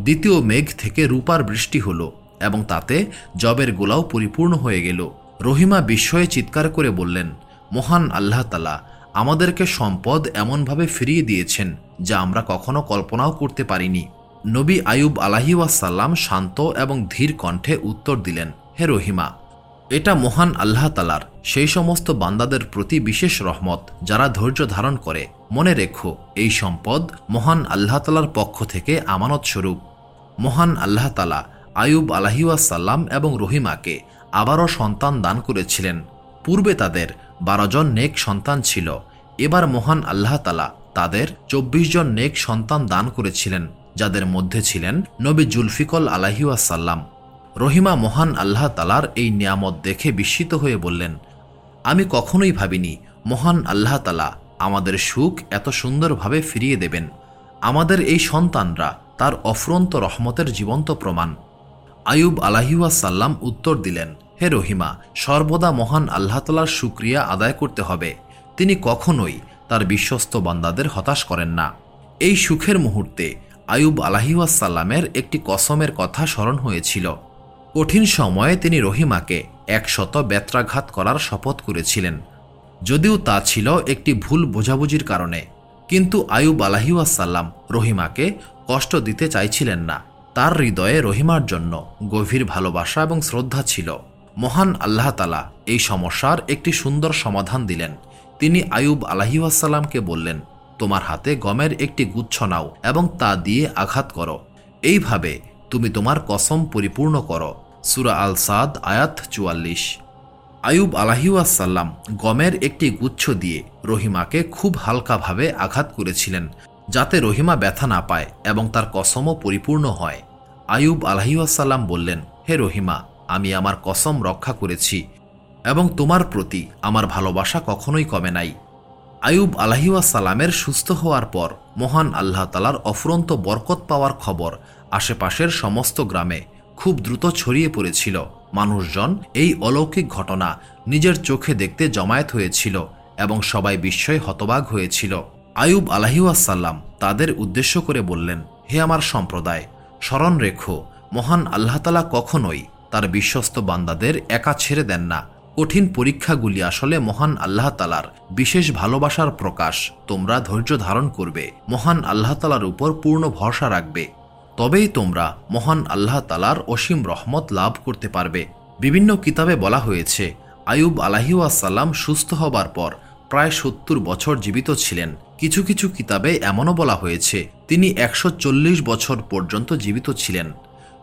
S1: দ্বিতীয় মেঘ থেকে রূপার বৃষ্টি হলো এবং তাতে জবের গোলাও পরিপূর্ণ হয়ে গেল। রহিমা বিস্ময়ে চিৎকার করে বললেন, মহান আল্লাহ তালা, আমাদেরকে সম্পদ এমনভাবে ফিরিয়ে দিয়েছেন যা আমরা কখনো কল্পনাও করতে পারিনি। নবী আয়ুব আলাহি ওয়াসাল্লাম শান্ত এবং ধীর কণ্ঠে উত্তর দিলেন, হে রহিমা এটা মহান আল্লাহ তালার সেই সমস্ত বান্দাদের প্রতি বিশেষ রহমত যারা ধৈর্য ধারণ করে। মনে রেখো, এই সম্পদ মহান আল্লাহ তালার পক্ষ থেকে আমানত স্বরূপ। মহান আল্লাহ তালা আয়ুব আলাহিউসাল্লাম এবং রহিমাকে আবারও সন্তান দান করেছিলেন। পূর্বে তাদের বারো জন নেক সন্তান ছিল, এবার মহান আল্লাহ তালা তাদের চব্বিশ জন নেক সন্তান দান করেছিলেন, যাদের মধ্যে ছিলেন নবী জুলফিকল আলাহিউসাল্লাম রহিমা মহান আল্লাহ তালার এই নিয়ামত দেখে বিস্মিত হয়ে বললেন, আমি কখনোই ভাবিনি মহান আল্লাহ তালা আমাদের সুখ এত সুন্দরভাবে ফিরিয়ে দেবেন। আমাদের এই সন্তানরা তার অফুরন্ত রহমতের জীবন্ত প্রমাণ। আয়ুব আলাহিউসাল্লাম উত্তর দিলেন, হে রহিমা, সর্বদা মহান আল্লাহ তালার সুক্রিয়া আদায় করতে হবে। তিনি কখনোই তার বিশ্বস্ত বান্দাদের হতাশ করেন না। এই সুখের মুহূর্তে আয়ুব আলাহিউসাল্লামের একটি কসমের কথা স্মরণ হয়েছিল। কঠিন সময়ে তিনি রহিমাকে একশত বেত্রাঘাত করার শপথ করেছিলেন। যদিও তা ছিল একটি ভুল বোঝাবুঝির কারণে, কিন্তু আয়ুব আলাহিউসাল্লাম রহিমাকে কষ্ট দিতে চাইছিলেন না। তার হৃদয়ে রহিমার জন্য গভীর ভালোবাসা এবং শ্রদ্ধা ছিল। মহান আল্লাহ তালা এই সমস্যার একটি সুন্দর সমাধান দিলেন। তিনি আয়ুব আলাহিউসাল্লামকে বললেন, তোমার হাতে গমের একটি গুচ্ছ নাও এবং তা দিয়ে আঘাত করো। এইভাবে তুমি তোমার কসম পরিপূর্ণ করো। সুরা আল সাদ আয়াত চুয়াল্লিশ। আয়ুব আলাহিউসাল্লাম গমের একটি গুচ্ছ দিয়ে রহিমাকে খুব হালকাভাবে আঘাত করেছিলেন, যাতে রহিমা ব্যথা না পায় এবং তার কসমও পরিপূর্ণ হয়। আয়ুব আলাহিউসাল্লাম বললেন, হে রহিমা, আমি আমার কসম রক্ষা করেছি এবং তোমার প্রতি আমার ভালোবাসা কখনোই কমে নাই। আয়ুব আলাহিউসালামের সুস্থ হওয়ার পর মহান আল্লাহ তালার অফুরন্ত বরকত পাওয়ার খবর আশেপাশের সমস্ত গ্রামে খুব দ্রুত ছড়িয়ে পড়েছিল। মানুষজন এই অলৌকিক ঘটনা নিজের চোখে দেখতে জমায়েত হয়েছিল এবং সবাই বিস্ময় হতবাগ হয়েছিল। আয়ুব আলাহিউসাল্লাম তাদের উদ্দেশ্য করে বললেন, হে আমার সম্প্রদায়, স্মরণ রেখো, মহান আল্লাহতালা কখনোই তার বিশ্বস্ত বান্দাদের একা ছেড়ে দেন না। কঠিন পরীক্ষাগুলি আসলে মহান আল্লাহ তালার বিশেষ ভালোবাসার প্রকাশ। তোমরা ধৈর্য ধারণ করবে, মহান আল্লাহ তালার উপর পূর্ণ ভরসা রাখবে। তবেই তোমরা মহান আল্লাহ তালার অসীম রহমত লাভ করতে পারবে। বিভিন্ন কিতাবে বলা হয়েছে, আয়ুব আলাহিউসাল্লাম সুস্থ হবার পর প্রায় সত্তর বছর জীবিত ছিলেন। কিছু কিছু কিতাবে এমনও বলা হয়েছে, তিনি একশো চল্লিশ বছর পর্যন্ত জীবিত ছিলেন।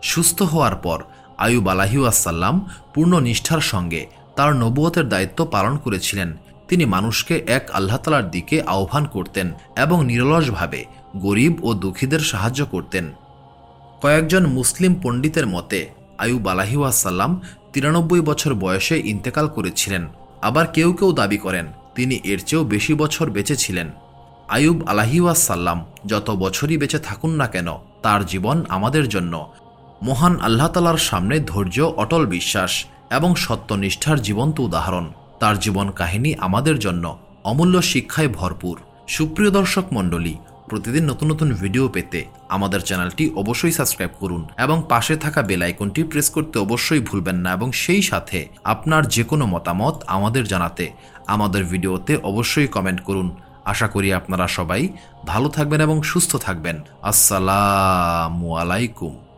S1: সুস্থ হওয়ার পর আয়ুব আলাহিউসাল্লাম পূর্ণ নিষ্ঠার সঙ্গে তার নবুয়তের দায়িত্ব পালন করেছিলেন। তিনি মানুষকে এক আল্লাহতালার দিকে আহ্বান করতেন এবং নিরলসভাবে গরিব ও দুঃখীদের সাহায্য করতেন। কয়েকজন মুসলিম পণ্ডিতের মতে আয়ুব আলাহিউসাল্লাম তিরানব্বই বছর বয়সে ইন্তেকাল করেছিলেন, আবার কেউ কেউ দাবি করেন তিনি এর চেয়েও বেশি বছর বেঁচে ছিলেন। আয়ুব আলাহিউসাল্লাম যত বছরই বেঁচে থাকুন না কেন, তার জীবন আমাদের জন্য। মহান আল্লাহ তালার সামনে ধৈর্য, অটল বিশ্বাস এবং সত্যনিষ্ঠার জীবন্ত উদাহরণ। তার জীবন কাহিনী আমাদের জন্য অমূল্য শিক্ষায় ভরপুর। সুপ্রিয় দর্শক মণ্ডলী প্রতিদিন নতুন নতুন ভিডিও পেতে আমাদের চ্যানেলটি অবশ্যই সাবস্ক্রাইব করুন এবং পাশে থাকা বেল আইকনটি প্রেস করতে অবশ্যই ভুলবেন না এবং সেই সাথে আপনার যে কোনো মতামত আমাদের জানাতে আমাদের ভিডিওতে অবশ্যই কমেন্ট করুন। আশা করি আপনারা সবাই ভালো থাকবেন এবং সুস্থ থাকবেন। আসসালামু আলাইকুম।